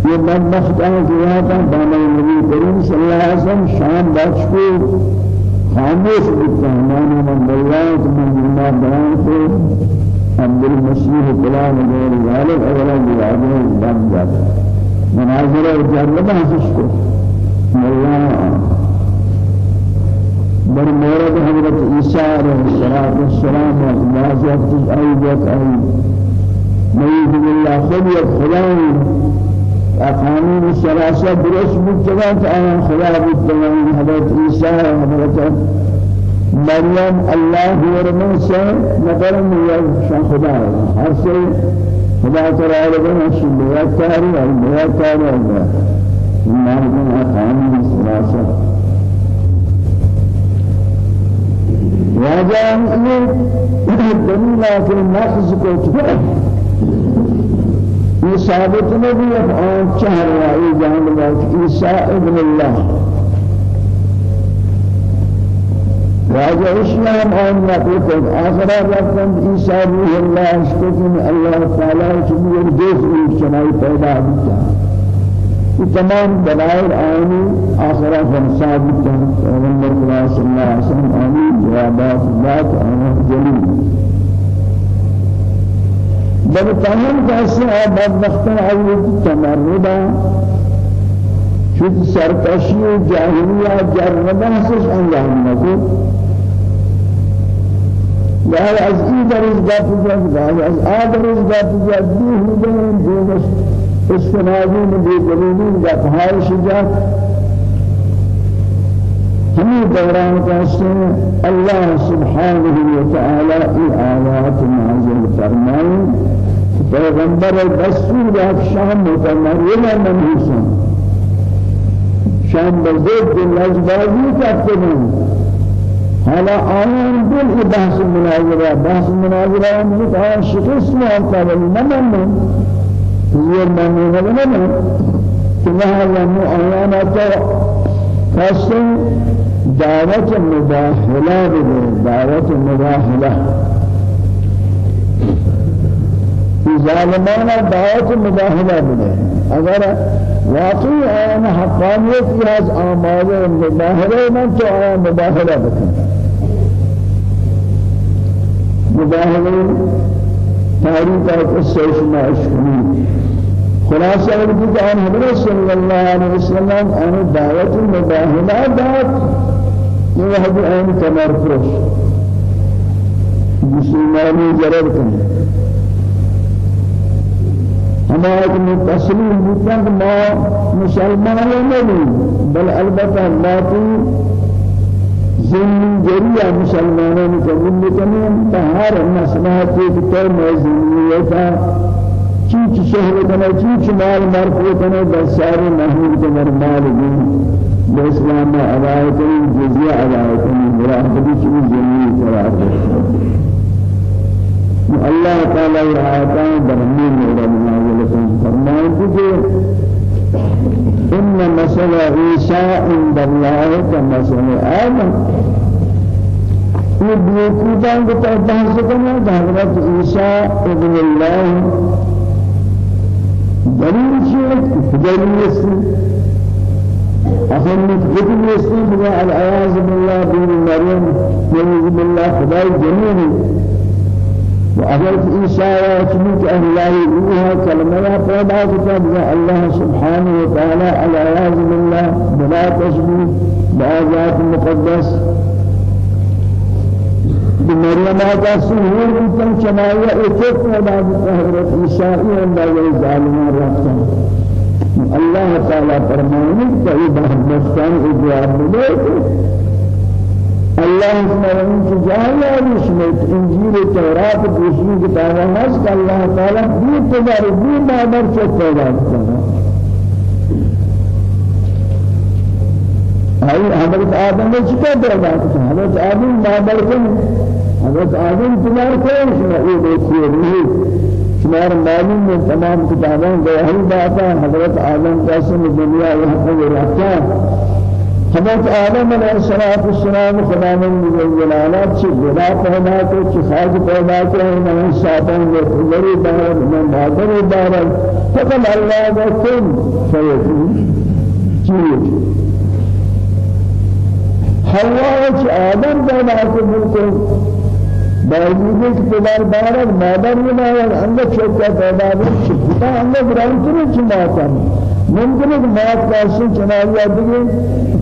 یہ بدبخت کہ یہاں پر دانا نبی کریم صلی اللہ علیہ وسلم شام کو خاموش مانا من تو من بیان کو عبد المسیح کلام غیر ذالک اولا جوابه دم جاتا مناظر جربہ حسش کو مولانا. بر مورد حضرت عیسیٰ علیہ السلام و واضح ایدک ای. نعوذ بالله خود یک خدای الثلاثة درس مجتمعات آيان خلا مجتمعين حضرت عيسى حضرت مريم الله سے نظر میں شان خدا ہر سے خدا کاری اور بیات کاری ہے ایمان کا قانون الثلاثة وجاء یہ دلیل ہے کہ نفس کو ثابت نہیں ہے آن چہر رائی جان بات عیسیٰ ابن اللہ۔ راجع اسلام آن نقل کن آخرہ رفتن عیسیٰ روح اللہ اشتکن اللہ تعالی چلی ایک دوست ایک چنائی پیدا بتا یہ تمام دلائل آنی آخرہ ثابت ہیں پیغمبر صلی اللہ علیہ وسلم آنی جوابات ذات آنی جلیل۔ بل تمام جیسے بدبختن عیوب تمردا شد سرکشی و جاہلیہ جربہ سے انجام نکو لہذا از ای درز گپ جد لہذا از آ درز گپ جد دی ہدین دیوش استنادی بے قبولی گپ ہائی شجاعت ہمیں دوران الله سبحانه وتعالى آيات نازل فرمائیں پیغمبر دستور شام متمرنا منحوسا شام بزید باللجبازی کرتے ہیں حالا آیان دل بحث مناظرة بحث مناظرة من آن شخص ما قابل نمن یہ من نمن کہ وہاں مو آیانا تو قسم دعوت مداخلة بده دعوت مداخلة في ظالمانا دعوت مداخلة بده اگر واقعی آن حقانیت از آمال مداخله من تو آن مداخله بکن. مداهمه تاریخ قصه شما اشکنی خلاصه وجود آن حضرت صلی الله علیه وسلم آن دعوت مداهمه داد. یہ حد آن تمرکز مسلمانی ضرر کرنے ہمارے متصلین بودن ما مسلمان نہیں بل البتہ ما زندگی مسلمانوں کو زندگی بہار مسئلات کے طور میں کا چیچ شہر کنا چیچ مال مرفوع کنا بسار محمود کے مرمال بھی عدایت مراد بھی چیز زندگی قرار دے اللہ تعالی رعایتان برہمی میرا نازل فرمائے کہ إن مثل عيسى عند الله آدم. يبيكوبان بتعبان سكنا حضرت عيسى ابن الله دليل شيء دليل يسلم أخذ ذكر بها العياذ بالله بين مريم يعوذ بالله خداي جميل وأجلت إشارة من الله روحها كلمة فما كتب الله سبحانه وتعالى على عزم الله بلا تشبيه بآيات المقدس بمريم هذا سهول بكم شماية اتفق بعد حضرت إشارة الله الظالمين رفتن الله تعالى فرمانه بعد مستان إجواب بلوك الله سبحانه وتعالى رسمت إنجيل التوراة بوشي كتابا نسك الله تعالى بي تدار چه پیدا کرنا أي حضرت آدم نے چکا کیا۔ حضرت آدم مادر کن حضرت آدم تدار کن شما یہ دیکھئے نہیں شمار معلوم میں تمام کتابوں گواہی داتا حضرت آدم قسم دنیا یہاں پر رکھا حضرت آدم علیہ الصلوۃ والسلام خدا من جلالات سے بلا پیدا کو چخاج پیدا کو من ساتن و کلری دار من بادر دار فقال الله وكن فيكون چیز حوا آدم پیدا کو بالکل باوجود کہ پدر بارد مادر میں اندر چھوٹا پیدا ہو چھتا اندر گرانٹ نہیں چماتا ممکن ہے کہ مات کا سن چنایا دیگه.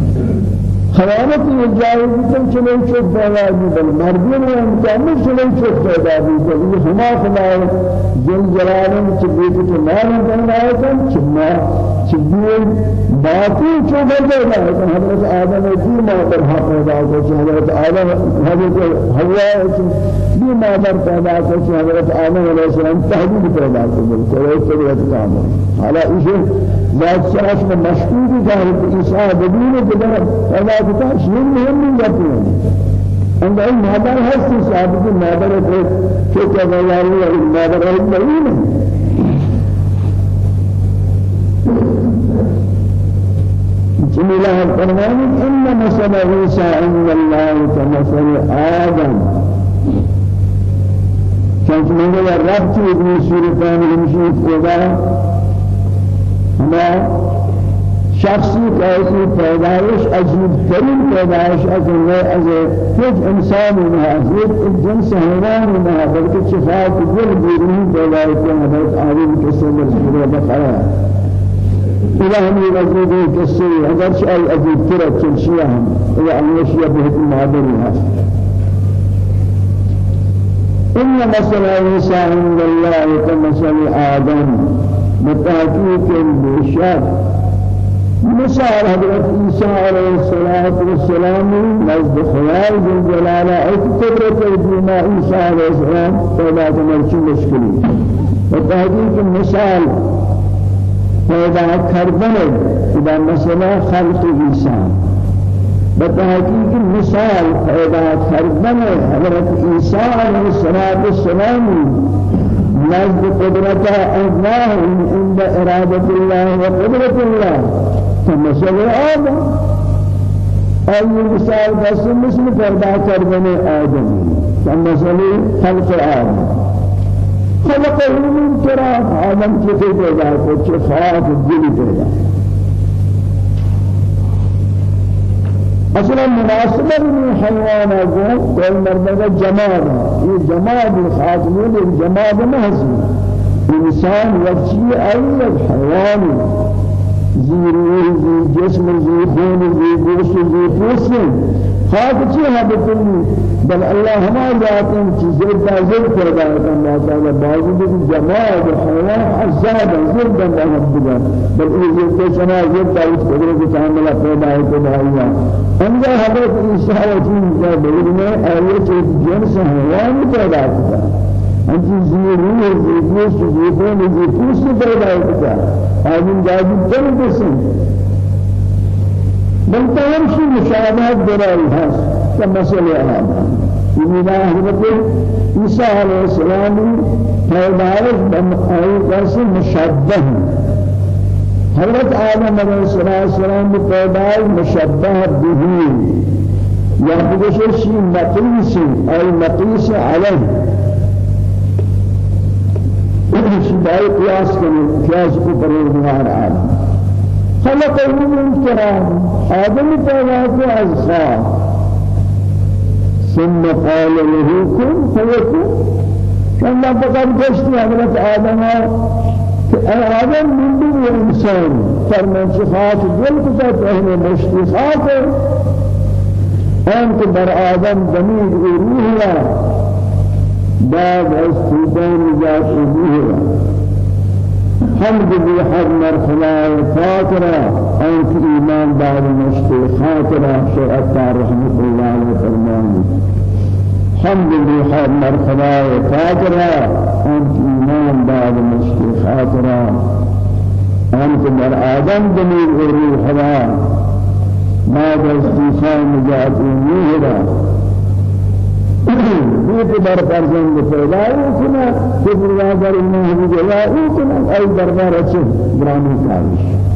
خیانت یہ جائز تم چلے چوک پیدا بل مردوں نے مکمل چلے چوک پیدا بھی جل جلالہ چبی کے مال بن رہا ہے چما چبی باقی چوک حضرت آدم کی ماں پر پیدا حضرت آدم حضرت حوا بھی مادر پیدا کو حضرت آدم علیہ السلام تحدید پیدا کو بالکل ایک طریقہ کام ہے حالا اسے ذات شرف میں مشکوک ظاہر عیسیٰ بدون بدر پیدا کتا شیر مهم نہیں جاتی ہیں اندر مادر هست ثابت مادر ہے کہ کیا بیاری ہے مادر ہے نہیں جميلة القرآن إن مثل عيسى عند الله كمثل آدم. كانت من الرب في ابن سورة يمشي في ما شخصی کا ایسی پیدائش عجیب ترین پیدائش از وہ از کچھ انسان نہ حضرت جنس حیوان نہ بلکہ شفاعت دل بیرون پیدائش کے حضرت آدم کے سندر سورہ بقرہ إذا هم يوجدون كسر أجر شيء أجيب ترى تنشيا هم؟ إذا أن يشيا به المعبرها إن مثل عيسى عند الله كمثل آدم متأكيد بالشر مثال حضرت عيسى عليه الصلاة والسلام نزد خيال جل جلاله قدرت الدين عيسى عليه السلام پیدا کرنے مشکلی وتحقیق مثال پیدا کردن اذا مثلا خلق عيسى. بتحقیق مثال پیدا کردن حضرت عيسى عليه الصلاة والسلام نزد قدرة الله عند إرادة الله وقدرة الله. فمثل آدم. أي مثال بس مثل فردا كربن آدم. فمثل خلق آدم. خلقه من تراب آدم كيف پیدا کو چه خاک دل پیدا مثلا مناسبة من حيوان هذا مرة جماد. یہ جماد الخاتم الجماد محض. إنسان وجهي أي حيوان روح زي جسم زي خون زي گوشت زي پوست خاک چی ہے بکلی بل اللہ ہما ذاتیں چیزیں دازل پیدا کرتا اللہ تعالی بعضی بھی جماعت حیوان عذاب زر بن رب بلا بل یہ زر چنا زر داوت قدرت تعاملہ پیدا ہے تو بھائیا انجا حضرت عیسیٰ وجین کا میں آیت جنس حیوان پیدا کرتا أنت زيرون زيدوس زيدون زيدوس پیدا ہوتا آدم جادو تن بسن بل تمام شيء مشابهات برائی هست. كمثل هذا من حضرت عيسى عليه السلام پیدائش بمقائی قاسم مشبه حضرت آدم علیہ السلام پیدائش مشبه به یا بگوش شيء مقيس أي مقيس عليه شدائي قياس كني قياس کو پروردگار عالم خلقه من كرام آدم پیدا کو از ثم قال له كن فيكون كما فقد قشت حضرت آدم آدم من دون إنسان. فرمان شخاص دل كتاب أهل مشتخات أنت بر آدم ضمير روح بعد استيدان ذات الظهر حمد بحر مرحلة فاترة أنت إيمان بعد مشت خاطرة أكثر رحمة الله عليه فرمانه حمد بحر مرحلة فاترة أنت إيمان بعد مشت خاطرة أنت بر آدم دمير الروح بعد استيسان ذات الظهر یہ بار فرزند پیدا ہونا کہ برادر انہیں بھی جلا ہونا ای دربار اچھے برانی کارش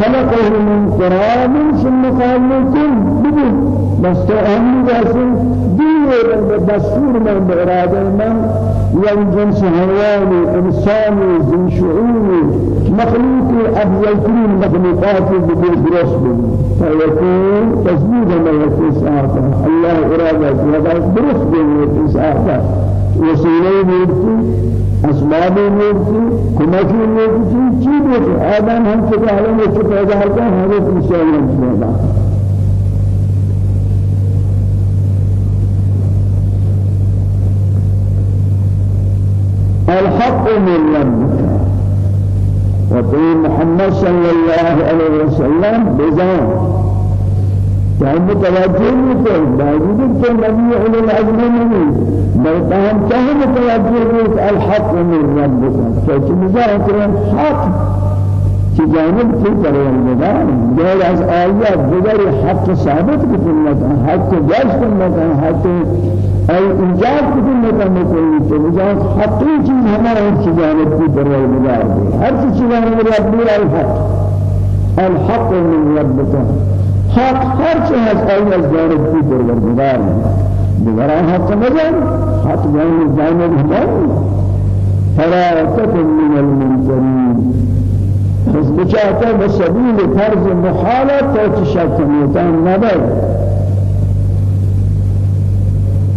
خلقه من تراب ثم قال لكم بدو بس تو اهم جاسم دیر دستور من بإرادة من ين جنس حيواني إنساني ذي شعوري مخلوق أفضل مخلوقات بدون درس فيكون تسجيل ما يكون ساعة الله إرادة وضع درس بين ساعة وسيلة مورتي أسباب مورتي كمكي مورتي چیز آدم هم كده علم يتفاعل هذا هذا إنسان يتفاعل الحق من ربك. وفي محمد صلى الله عليه وسلم بزان كان متوجه مثل باوجود كان نبي على العزم مني بل كان كان متوجه الحق من ربك فكما حق. کی جانب سے پروردگار غیر از آیات دیگر حق ثابت کرنا حق جاز کرنا حق ای ایجاد کرنا مکلی تو ایجاد حقی چیز ہمارا کی جانب سے پروردگار ہر چیز جانب رب الحق الحق من ربك حق ہر چیز ای از جانب سے پروردگار دیگر حق مگر حق جانب جانب ہمارا فلا تكن من المنكرين بس بچاتا بسبيل فرض محالة توتي شك ميتان نبر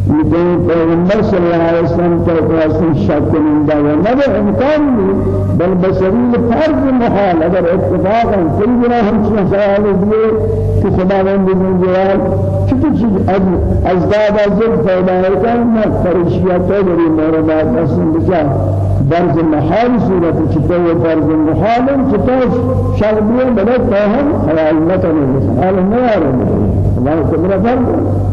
لیکن پیغمبر صلی اللہ علیہ وسلم تو کوئی شک نہیں دا نہ امکان نہیں بل بشری فرض محال اگر اتفاقا کل بنا ہم سے سوال دیے کہ خداوند نے جواب چطور چیز ازداد ازل پیدا ہے کہ نہ فرشیات تو بری مورد قسم بچا فرض محال صورت چطور فرض محال شربیه بلد فهم حلال نکنه حلال نہ آ رہا اللہ تعالی فرض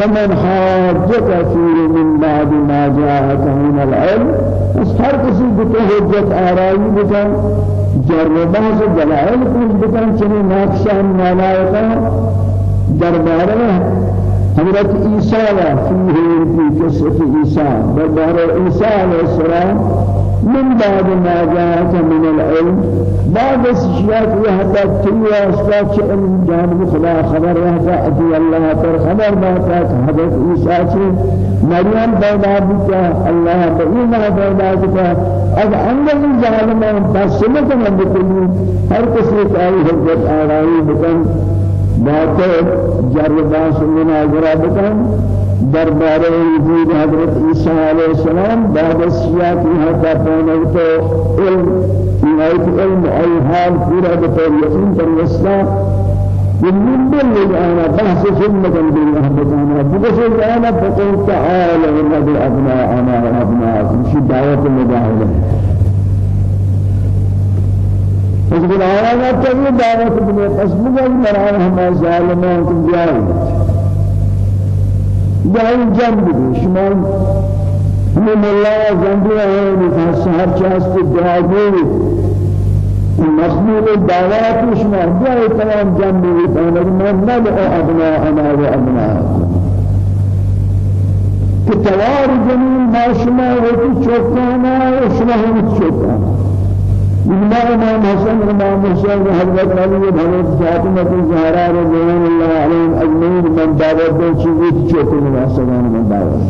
فمن حاجك فيه من بعد ما جاءك من العلم. ہر کسی کو حجت آرائی بکن جربہ سے دلائل کچھ بکن چنی ناکشان ملائکہ دربارہ حضرت عیسیٰ فيه في قصة عیسیٰ دربارہ عیسیٰ علیہ السلام من بعد ما جاءك من العلم بعد الشياط يهدى تلوى أسفاك علم جانب خدا خبر يهدى أتي الله تر خبر باتا حضرت عيسى مريم پیدا بتا الله بإينا پیدا بتا. اب اندر ظالمان تسلط من بكل هر کسی کاری حجت آرائی بکن. باتے جرباس مناظرہ بکن. دربار وجود حضرت عیسی علیہ السلام بعد السیاق یہاں کا پانے تو علم نهاية علم حال پورا بطور يقين پر وسلا بل أنا بحث سنة بالله بقصد أنا فقل تعالى ونبي أبناءنا وأبناءكم شي دعوة المجاهدة فقل أنا تبي دعوة بني قسمك المرأة هم ظالمان كم جاهد جاي جنب شما من الله جنب ہے سہر چاست دعاگی مخمول الدعوات شما. جاي تمام جنب ہے من ندعو أبناءنا وأبناءكم كتوار جميل ما شما وفي شوكانا وشما هم شوكانا إمام حسن إمام حسين حضرت علي حضرت فاطمة الزهراء رضي الله عليهم أجمعين من دعوت شيء تشوف الناسان من دعوت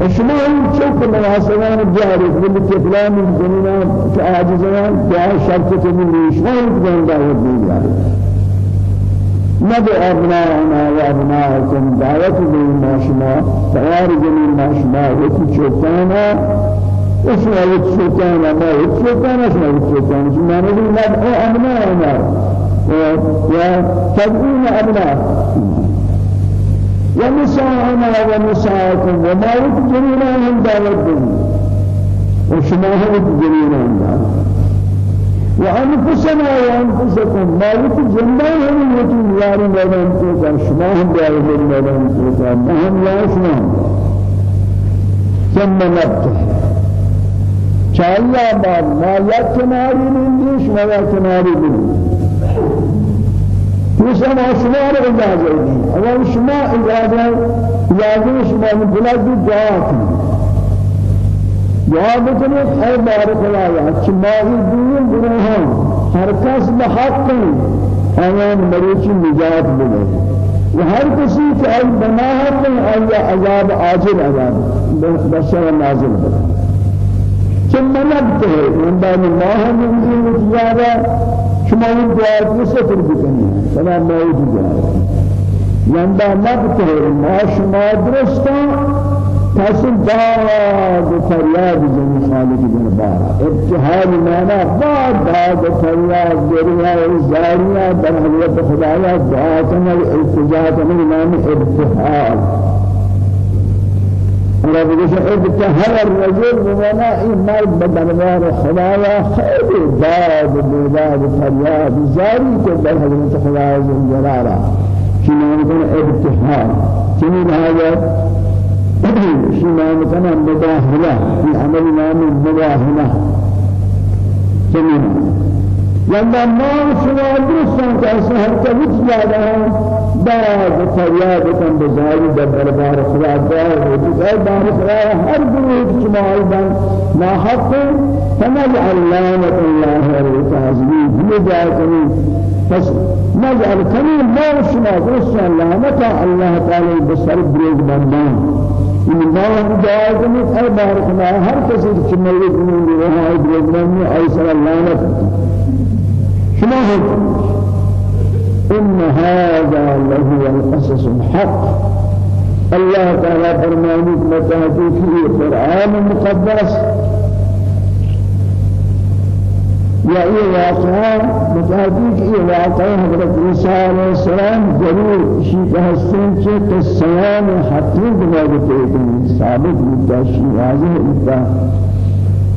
وشما تشوف الناسان جاري من كفلان من دنيا كعاجزان دعاء شرط من شما من دعوت دنيا ندع أبناءنا وأبناءكم دعوت بما شما تيار جميل ما شما وتشوفنا اسمه الشيطان ما الشيطان اسمه الشيطان ما نقول ندعو أبناءنا وتدعون أبناء. ونساءنا ونساءكم وما يتجرون من دعوتهم وشما هم يتجرون من دعوتهم وأنفسنا وأنفسكم ما يتجرون هم يتجرون من دعوتهم شما هم دعوتهم ما هم لا شما. ثم نبتح. چایا بعد ما یا کناری بندی شما یا کناری بندی تو شما شما رو اجازه دی اگر شما اجازه اجازه شما بلاد دعا کنید دعا بکنید ای بارک الله ماهی دین گروهان هر کس به حق آیان مریچی نجات بده و هر کسی که ای بنا حق آیا عذاب عاجل عذاب بشر نازل بده ثم نبته من بعد ما هم من زيادة شما من دعاء ستر بکنی. فلا موجود جائے ينبع نبته ما شما درستا. پس داد فریاد جن خالق دربار ابتحال مانا بعد داد فریاد دریا زاریہ در حضرت خدایا دعا کنر التجا کنر نام ابتحال. رب ابتهر الرجل بمعنى إيمان بدنوار خدايا خير داد بلاد فرياد زاري كبر حضرت خدايا جلالا شما يكون ابتهار شما هذا شما يكون مداهلة في عمل نام مداهلة شما لما ما شما درستان كأسه هر كبت جادا بعد فریاد کن بزاری در دربار خدا دار و در بار خدا هر گروه شما ایدان ما حق فنجعل لعنة الله هي جاء كمين بس نجعل كمين ما شما درست لعنة الله تعالى بسر بريد بندان. إن ما جاء كمين أي بار خدا هر میلی کنید و های بريد بندان أي سر لعنة شما إن هذا لهو القصص الحق. الله تعالى فرمانك متهدي في القرآن المقدس یا یہ واقعہ مطابق یہ واقعہ حضرت عیسیٰ علیہ السلام ضرور اسی کا حسن سے قصیان حقیق بنابتے ہیں ثابت مدہ شی واضح مدہ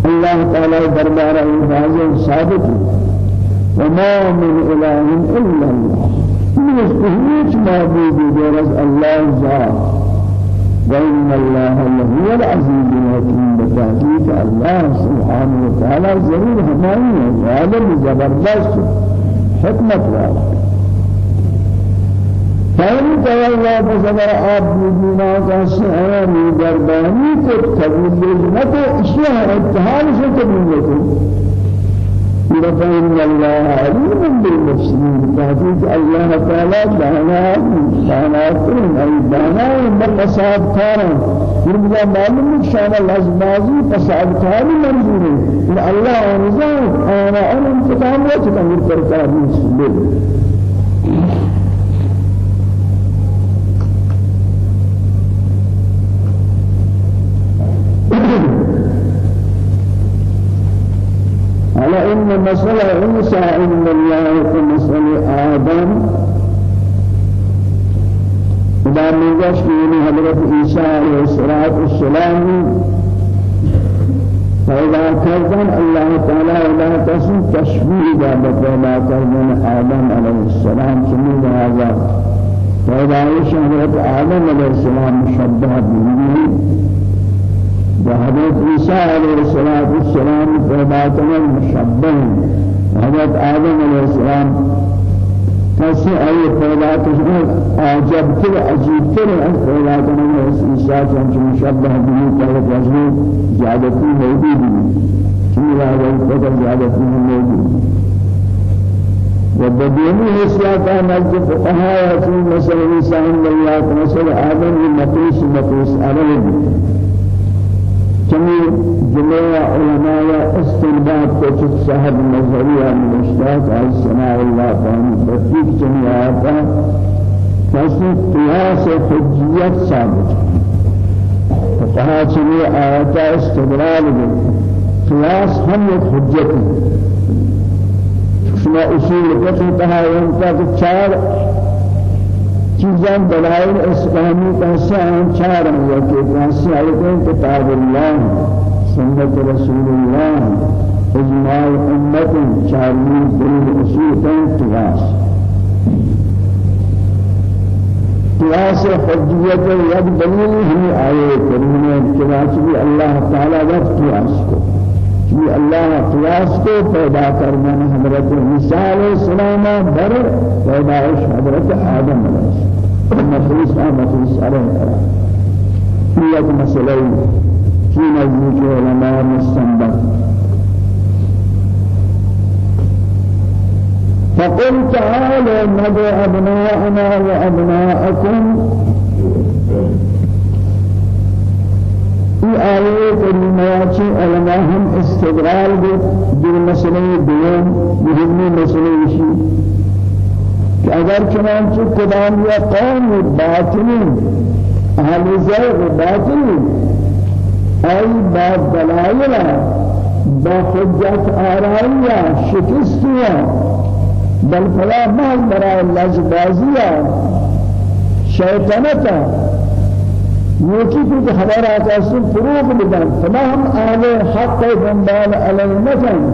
اللہ تعالی دربارہ واضح ثابت. وما من إله إلا الله. من هیچ معبود غير الله ذات. وإن الله هو العزيز الحكيم. بتحقيق الله سبحانه وتعالى ضرور همائي غالب زبردست حكمة والا فإن تولى بزبر آب بجنا كاسعنا من درباني كت قبول لجنة اشياء اتحال سے قبول فإن الله عليم بالمفسدين تحقيق الله تعالى دانا دانا كرم أي دانا مقصاد كارا يرجع معلوم شان الأزمازي فساد كاري منظور إن الله نزال أنا أنا انتقام لا تكمل تركابي على عيسى عند الله كمسألة آدم. إذا من في حضرت عيسى عليه الصلاة والسلام فإذا كذن الله تعالى ولا تسن تشبيه بفعلا كذن آدم عليه السلام سمي هذا؟ فإذا عيسى حضرت آدم عليه السلام مشبه به وحضرت عيسى عليه الصلاة والسلام فباتنا المشبه وحضرت آدم عليه السلام کسی آئی پیدا کشنے عجب تر عجیب تر از پیدا کرنے عیسیٰ چنچ مشبہ بھی پہلے کشنے زیادتی موجود بھی چنی راجہ پتر زیادتی موجود وبدينه حسياتا نجد فقهاء في مسألة عيسى عند الله كمسألة آدم المقيس مقيس على جميع جميع علماء استنباط کو صاحب نظریہ مشتاق از سماع الله تعالی تفسیر جميع آتا فصل قياس حجیت ثابت فقها جميع آيات استدلال قياس هم یک حجت شما اصول فقه تها ينتا چار چیزان دلائل اسلامی سان چار ہیں کہ کانسی آیتیں کتاب اللہ سنت رسول اللہ اجماع امت چارمی اصول کا قیاس. قیاس حجیت یک دلیل ہی آئے کریمہ قیاس بھی اللہ تعالی وقت قیاس کو۔ کہ اللہ قیاس کو پیدا کرنا حضرت عیسیٰ علیہ السلام بر پیدائش حضرت آدم علیہ السلام مخلص مخلص علیہ السلام۔ یہ مسئلہ في نزدیک علماء مستنبط۔ فقل تعالوا ندعو أبناءنا وأبناءكم این آیه کریمه چی علما هم استدلال بود در مسئله دوم مهمی مسئله شی که اگر چنانچه کدام یا قوم باطنی أهل زیغ باطنی ای با دلائل با حجت آرائیہ شکستیاں بل فلا محل برای لجبازیہ شیطنتا یکی تو خبر آتا ہے فروغ بدن تمام آل حق بندال علیمتن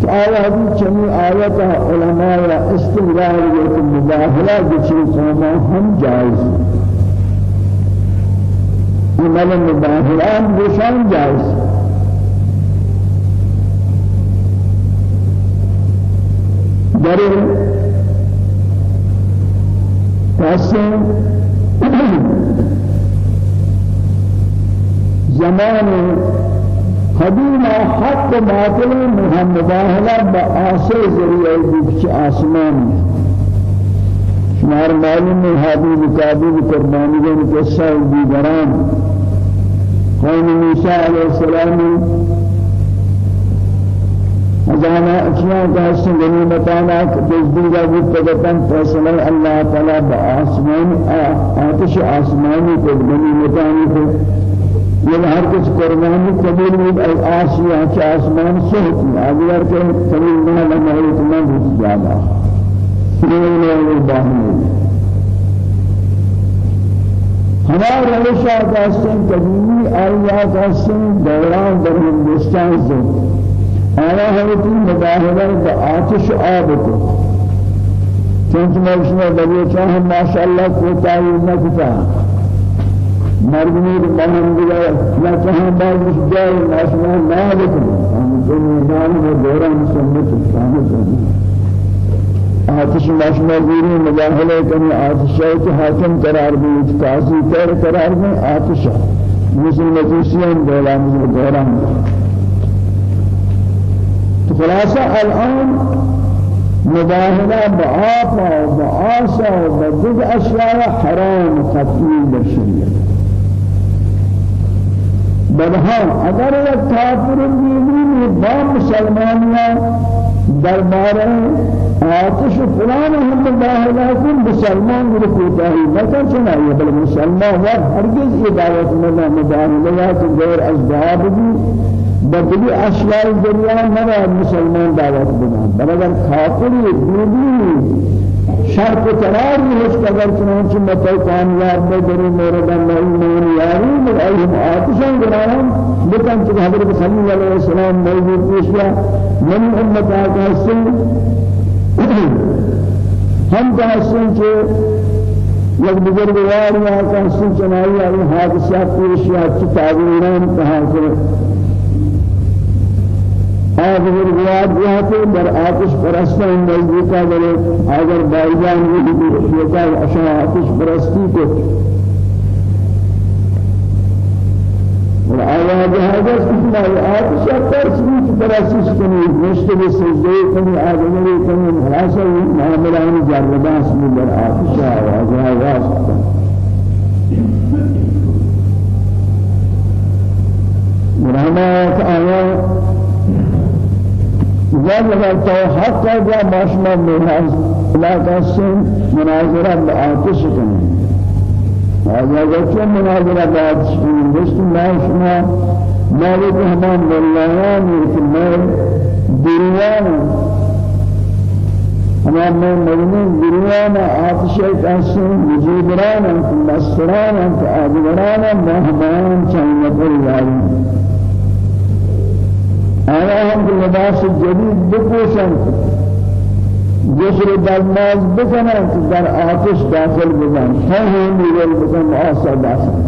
کہ آیا حدیث چمی آیت علماء استمرار یکی مداخلہ جچی قوما ہم جائز عمل مداخلہ بشان جائز در قسم زمان قدیم حق باطل محمداهلا با آسه ذریعه دیکھ آسمان. شمار معلوم حبیب کابل قربانی کے قصہ دیگران. قوم موسی علیہ السلام أجانا أشياء كهسن غنيمتانا تجديد بتجتن فصل الله تعالى بآسمان آتش آسماني کو غنیمتانی کو یہ ہر کچھ قربانی قبول ای آسیا کے آسمان سے اگر کہ قبول نہ لگا ہے تو میں بہت زیادہ ہمارا روشا کا سن قدیمی آیا کا سن دوران در ہندوستان سے آیا ہے کہ مداہرہ کا آتش آب کو چونکہ میں اس میں لگے چاہے ماشاءاللہ کو تعین نہ کتا مرگنی بہن دیا یا چاہے بعض اس جائے ماشاءاللہ نہ لکھنے ہم تو نظام میں دوران سنت شامل کرنا آتش ماشما زیری مداخلے کرنے آتش ہے کہ حاکم قرار بھی قاضی کر قرار میں آتش مسلم مجوسیان دولا مسلم دوران. خلاصة الآن مداهنة بعافا وبعاسا وبدد أشياء حرام قطعي بالشريعة بدهان اگر یک کافر دیگری با مسلمانیا درباره آتش فلان هم داخل کن مسلمان رو کوتاهی نکن چنانیه بل مسلمان و هرگز یہ دعوت منا مداخلات غیر از دعا بدلی اشیاء دنیا نرا مسلمان دعوت بدن. بل اگر کافری دیدی شرط قرار نہیں ہے اگر چنانچہ متى کامیاب در مورد ایمان یاری من ایہم آتشان گناہم بکن چکہ حضرت صلی اللہ علیہ وسلم موجود پیشیا من امت آقا حسن ہم کا حسن چھے یک بزرگوار آقا حسن چنائی آئی حادثات پیشیا چی تعبیران کہا سے روایت یہ ہے در آتش پرستان نزدیکا بلے اگر بائیجان یہ شیطا اشاء آتش پرستی کو اور آواز هذا اسمه آتش پرستی کی پرستش کنی مشتبه سجده کنی آدمی کنی خلاصہ معاملان جربان اسم در آتش آواز هذا مرحمات آیات جب تو حق جا ماشما مناز لا قسم مناظرة بآتش کنی هذا جب مناظرة بآتش کنی بست ما شما مالك همان ملایان که مال دریان همان من مجنون دریان آتش قسم وجودران مستران آدگران مهمان چند نفر آیا هم لباس جدید بپوشن. جسر دلماز بکنن که در آتش داخل بزن. هم میگل بکن آسا داخل.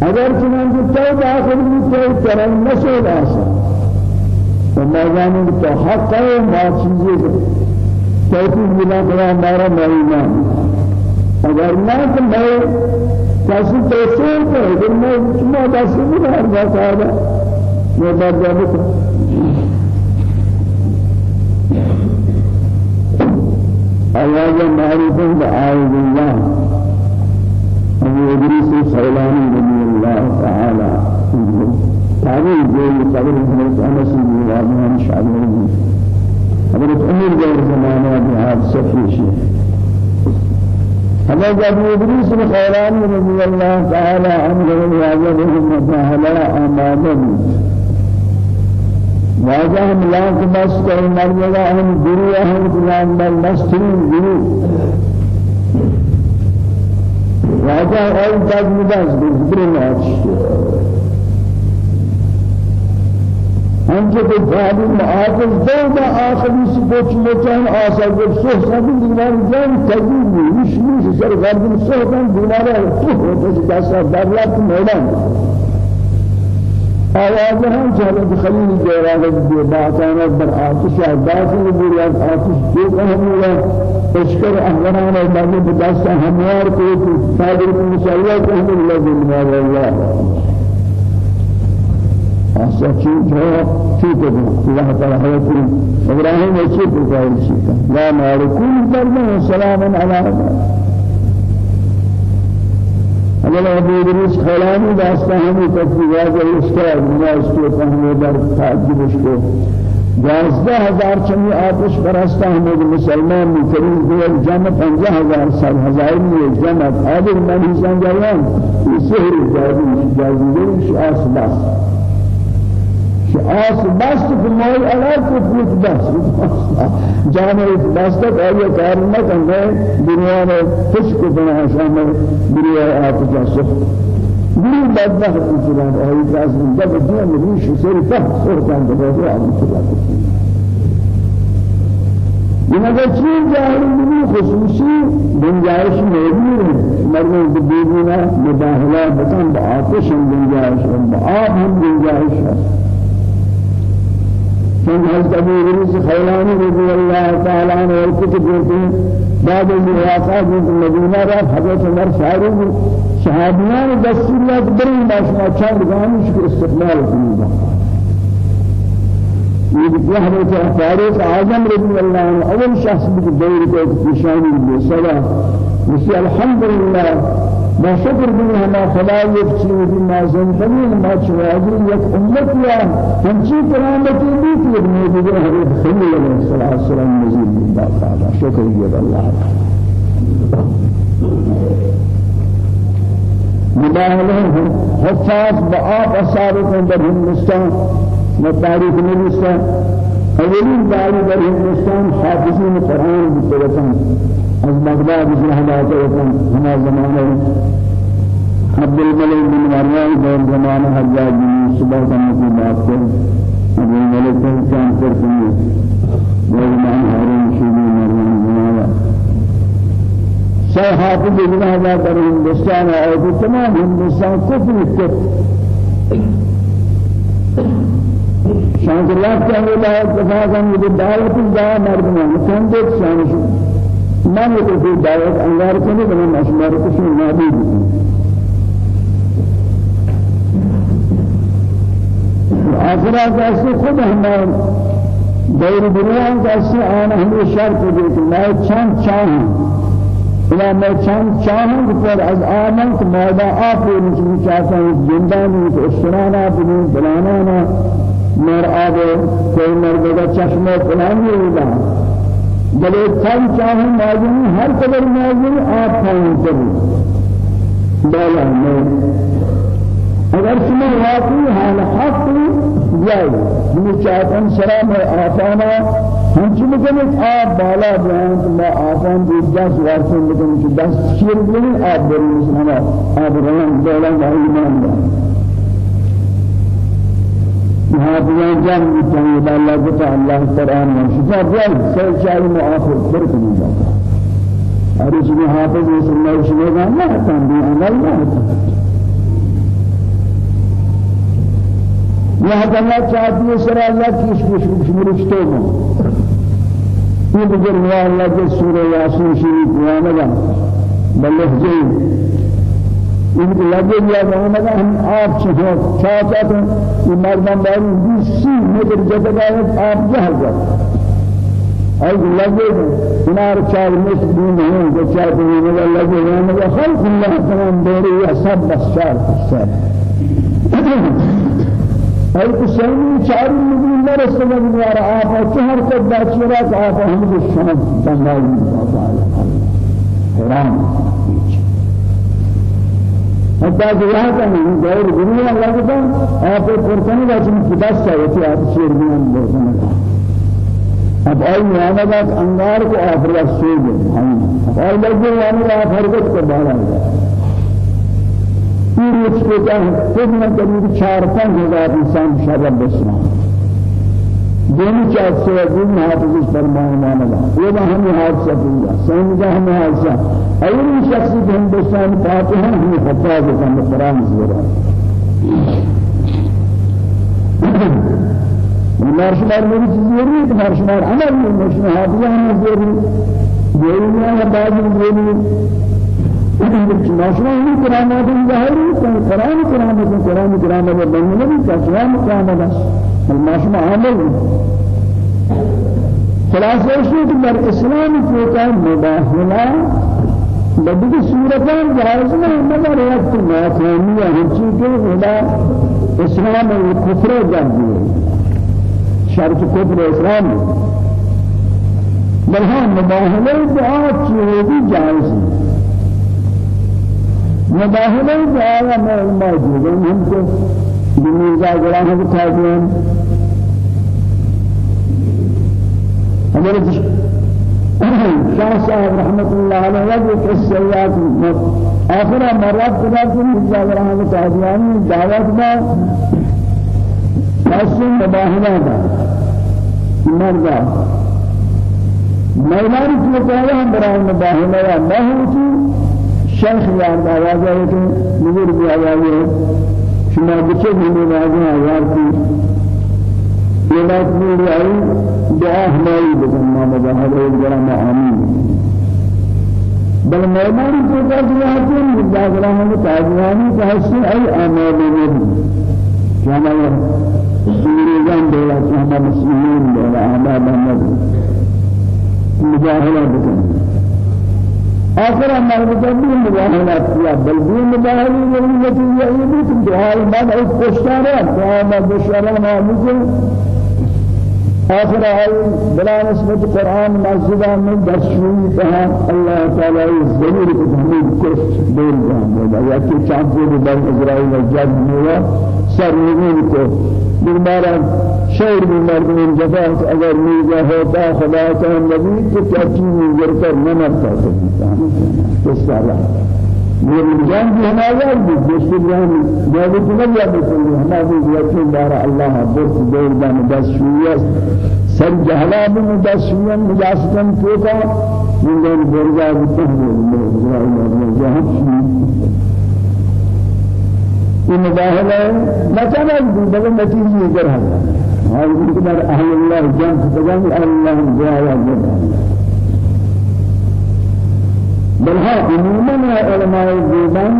اگر چنانچہ تو داخل بھی تو کرن نشد آسا؟ تو ما جانیں تو حق ما چیزیں توفیق ملا کرا ہمارا مہینہ اگر نہ تو کسی توصیل کرے کہ میں شما دست نہیں ہر بات آگا یہ بات جانے کو آواز معروف بآيات الله إدريس الخولاني رضي الله تعالى تعالى جل قبر حضرت أنس بن مالك شعبي حضرت أمير جل زمانه بهذا سفير شيخ هذا جاب إدريس الخيران رضي الله تعالى عنه ويعجبه المتاهلة أمامه. واجه ملاك بس كي مرجع هم جري هم كلام بل مسترين جري واجه تاج مداس بذكر انجه به جابی معافظ دو با آخری سپوچ لچان آسا جب سوح سبی دیوار جان تجیبی وش میشه سر غربی سوحتان دیوار سوح ہوتا ہے جاسا دریات میدان آواز ہم چہرے خلیل جواب دے باطانہ بر آتش داخل بریان آتش دے کہنے اشکر احوان اور بداستا ہموار کو صادر مسئلہ کہنے لگے اللہ أسأل جواب شو كده الله تعالى حياتي إبراهيم يشير بقائل شيء لا مالكون فرما سلام على اگر ابو ادریس خلانی داستا ہمیں تفصیلات اشتاق نماز کو فهمے در تعجبش کو دوازده هزار چمی آتش پرستا ہمیں مسلمان میں دول جمع پنجہ ہزار سال ہزار میں جمع آدر من حسن جوان یہ سہر جادی شاس بس شاس بس تو مال علاق کو پوت بس جانے بس تک آئیے کارنا کرنے دنیا میں خوش کو بنا شامل دنیا آتش سخت من بدبخت انسان أي كاس من دب الدنيا مريش يصير فهم صورتان دبوزه على انسان لماذا چین جاہل بھی خصوصی گنجائش موجود ہے مردوں کو دینا مداخلہ بتن بآتش گنجائش ہے بآب ہم گنجائش ہے من حضرت ابو ادریس خیلانی رضی اللہ تعالی عنہ الکتب جو بعد الواقعات من مدینہ رفت حضرت عمر فاروق صحابیان دستور یاد برین باشما چند گانش کو استقبال کنید یہ حضرت فاروق اعظم رضی اللہ عنہ اول شخص بھی دور کو پیشانی بھی صدا. مسی الحمدللہ ما شکر بھی ہما خدا یک چیز ما زندگی ما چوازی یک امت یا ہمچی کرامتی بھی کہ موجود حضرت خلیل علیہ السلام مزید باقاعدہ شکر اللہ مباهله حفاظ بآب أصابكم در هندستان متاريخ نبيستان أولين داري در هندستان حافظين القرآن بطلتان از بغداد جنه داتان هما زمانه. عبد الملك بن مريم دور زمانه حجاج بن كان في بات کر عبد الملك كان كرسي دور زمانه هارون شيبي مريم زمانه. سو حافظ جناح در هندوستان اور تمام ہندوستان کفر کفر شان اللہ کے اللہ اتفاقا یہ دعوت دا مردمان. کم دیکھ شانش من کوئی دعوت انگار کرنے بنا مشمار کچھ نابود آخرہ کیسے خود ہمارے دور دنیا کیسے آنا ہمیں شرط دے کہ میں چند چاہوں إلى ما كان شامل كفر از آمن كماذا آخر من شافا جندان وإشرانا بني فلانا مر آب کوئی مرد کا چشمہ فلان یہ ہوگا جب ایک تھن چاہے ماضی ہر قدر ماضی آپ کھائیں کبھی بالا میں۔ اگر شما واقعی حال حق جائے۔ من چاہتن سلام آتانا ہم چی بکنit آب بالا بیان تو ما آتان دید دست وارسن بکنit کہ دست شیر بکنit آب بری مسلمہ آب رہن دولا بھائی ایمان دا محافظان جان بکنit اللہ بتا اللہ قرآن میں شفا بیان سر چاہی معافظ برکنی جاتا اور اس محافظ شما گا نہ تن بھی عمل نہ تن یہ اللہ چاہتی ہے سر اللہ کی اس کو مرشتوں میں یہ بزرگ ہوا اللہ کے سورہ یاسین شریف کا بلغ جی ان لگے قرآن کا ہم آپ چاہتے چاہتے ہیں کہ مردان باری بیسی مدر جدگاہت آپ جہل جاتا اور لگے کنار چار مسلم ہیں جو چاہتے ہیں مگر لگے ہیں خلق اللہ تمام دوری یہ سب بس چار سر اور کسانی چار مدین نہ رسول اللہ آپ چہر کو بچرا کا آپ ہم کو شان بنگالی تعالی حیران حتى جواه كان غير دنيا لگتا آپ پرتن راجم خدا سے ہوتی آپ شیر بیان بولتے اب آئی نیامت انگار کو آپ رسول ہیں اور لگے یعنی آپ حرکت کو باہر آ پیر اس کو کیا خود میں قریب چار پانچ ہزار انسان شرب بسنا دونوں چاہت سے دن حافظ اس فرمان مانا یہ ہمیں حادثہ پوچھا سین کا ہمیں حادثہ ایوری شخصی کہ ہندوستان پاتے ہیں ہمیں حفاظ کا قرآن زیرا مارشمار میری چیز ضروری ہے مارشمار عمل میں مارشمار حافظہ ہمیں ضروری ضروری ہے بعض ضروری ناشنا این کرامات ظاهری کن قرآن کرامات قرآن کرامات بنی نبی کسوام کرامات الماشنا عامل خلاصه شد در اسلام کوتا مباهله بدی صورتان جائز نہیں مگر ایک ناکامی ہے ہر چیز کے خدا اسلام و کفر جان دیے شرط کفر اسلام بل ہاں مباہلہ دعا چیزی جائز ہے مباہلہ دعا میں موجود. ہیں ہم کو دنیا گراہ بتا دیں ہمارے شاه صاحب رحمة الله عليه وجه السيئات آخر مرات خدا کی مجاز رحمة تعالیانی دعوت با حسن مباہنہ دا مردا میدان کی کہا ہم برائے مباہنہ یا محوتی شیخ یاد آواز ہے کہ بھی آواز ہے شما بچے بھی آواز ہے یار کی یہ بات میری آئی دعا ہماری بسمہ مجاہد ایک جرم آمین. بل میدان کو کر دیا ہے مدعا گراہوں کو تاجوانی کا حصہ آمال نبی کہ ہمارا سنگریزان دولا کہ ہمارا مسلمین دولا آمال نبی مجاہدہ بسمہ آخر ہمارے مجبور مجاہدات کیا بل بھی مجاہدی ضرورت یہ ہے کہ دعا بعد ایک پشتہ ہے دعا میں بشارہ مجھے آخر آئی بلا نسبت قرآن مسجد میں درشوی کہا اللہ تعالی ضرور کو ہمیں کچھ دور جان یا کہ چاہتے ہیں بل اسرائیل جب ہوا سر نگین کو دربارہ شعر میں مردم جفا اگر میزا ہوتا خدا کا نبی تو کیا چیز گر کر مرتا تو اس طرح مرجان بھی ہمارا بھی دوسرے جان جب کہ نہ یاد کریں ہمارے یقین دار اللہ بس دور دان دس شویہ سر جہلا میں دس شویہ مجاسن کوتا من دون برجا بتہمل جہاں یہ مباہلہ مثلا بل نتیجہ کر ہے اور ان کے اہل اللہ جان سے جان اللہ بل ها عموما علماء دیوان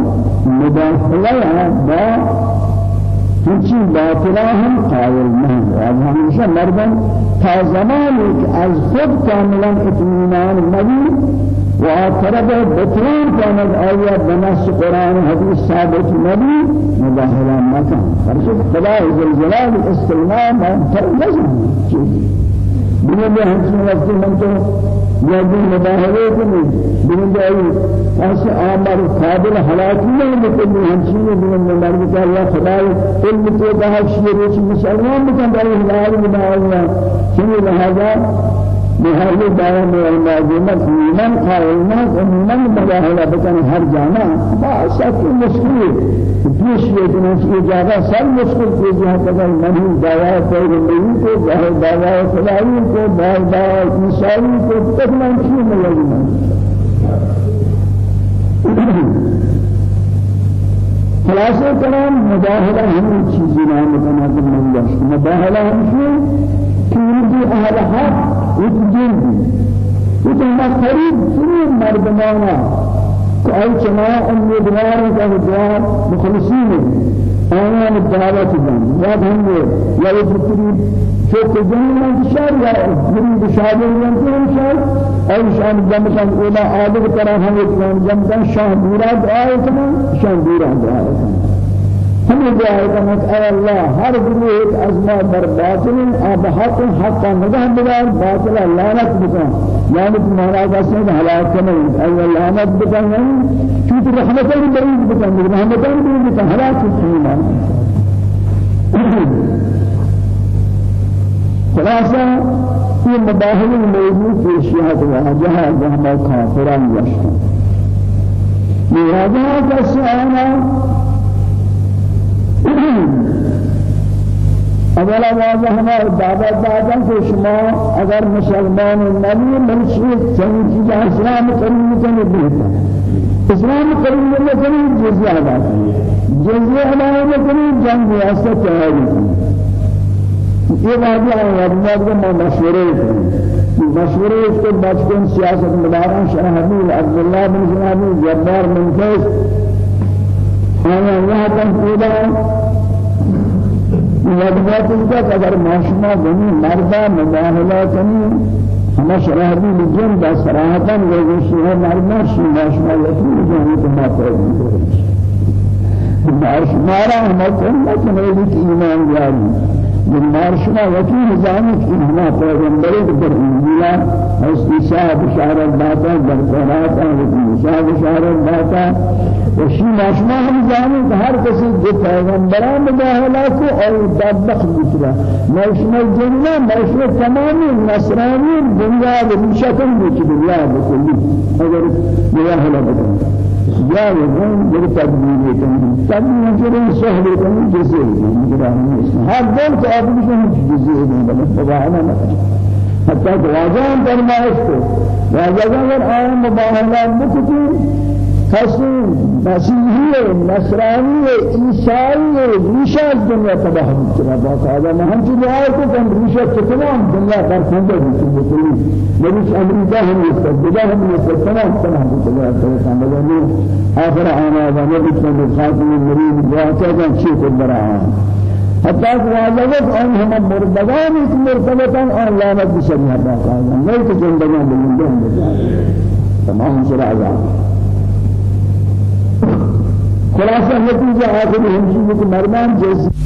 مداخلة با هیچی باطلا هم قائل نہیں اور ہمیشہ مردم تا زمان ایک از خود کاملا اطمینان نبی و طرف بطلان کامل آیا بنص قرآن حدیث ثابت نبی مداخله مکان فرشد خدا زلزلال استلمام تر نزم چیزی بنابراین همچنین وقتی من تو یا دین مباهله کنید بنابراین ایسے آمار قابل حلاکی نہیں بکنی همچنین بنابراین مرد کہ اللہ خدای علم تو شیر روچ مسلمان بکن در ہدایت بنایا چنین لہذا بهذه دعوة من المعلومات من قائلنا ومن مجاهلة بكن هر جانا ما شك مشكلة پیش یہ کہ یہ جگہ سب مشکل کی جہاں تک من دعوی کوئی نہیں کو ظاہر دعوی خدای کو بار بار عیسائی کو کی خلاصہ کلام مباہلہ ہم چیزیں نام بنا کر من داشت. مباہلہ ہم سے كل أهل حق وتجند وتما قريب سنين مردمانا كأي جماعة النبوار كهدوار مخلصين أنا مدعوة جن يا بهم يا يفكري شوك جن من شر يا جن بشابه من شر أي شان جم كان أولا عادة ترى هم يتكلم جم كان شان بيراد آية كمان شان آية كمان ہمیں دعا کرنا کہ اے اللہ ہر گروہ ازما بر باطل اب حق حق نگاہ بدار باطل لعنت بکن لعنت مہاراج سے ہلاک کرنا اے لعنت بکن چوت رحمت برید بکن رحمت برید بکن ہلاک کرنا خلاصہ یہ مباحث موجود في واجہا جہاں کافران یشتن یہ کا سعانا أولا واضح ہمارا دعوت دادا کہ شما أگر مسلمان نبی منشی چنی چیزیں اسلام کرنے بہتا اسلام کریم میں کریں جزیہ ادا جزیہ ادا کریں جنگ ریاست تیاری یہ واضح ہے ابناد کو مشورے مشورے اس کو بچپن سیاست مداران شاہ حبیب عبداللہ بن جنابی جبار منفیس آیا یہاں تک پیدا وجبات کا اگر معاشما بنی مردا مباہلہ کنی ہما شراحتی لجن دا صراحتا ویگوشی ہے مرمار شما شما یکی جانی کما پیدا مارش مارا ہما کننا کنیلی کی ایمان جاری مارشنا وكي نظامك إنما پیغمبر در انجیلا استشاء بشارت داتا در قرآن استشاء بشارت داتا وشي ماشما هم زاني هر کسی جو پیغمبران مداخلہ کو اور دبخ بکرا ماشما جنہ ماشما تمامی نصرانی دنیا بشکل بچ دنیا بکلی اگر مداخلہ بکرا یا یقین در تدبیر کنی. تدبیر جرم سهل کنی جزئی کنی. هر دل تو آدمی کو واجان اگر آئین مباہلات بکتی کسی مسیحی نصرانی عیسائی ریشہ دنیا تباہ کرنا باقاعدہ میں ہم چیز آئے کو کہ ریشہ تمام دنیا پر کھنجر ہوتی ہے نبی امریکہ ہم یہ سب ہم سب تمام تمام دنیا پر کھنجر ہوتی آخر آنا ہے نبی صلی اللہ خاتم المرید دعا کہتا چیز کو برآ حتى واجبت أن هم مردگان اس مرتبطا أن لعنت بشريعة باقاعدة نہیں تو زندگان بلندان تمام سر عذاب. خلاصہ نتیجہ آخر ہمشی کہ مرمان جیسے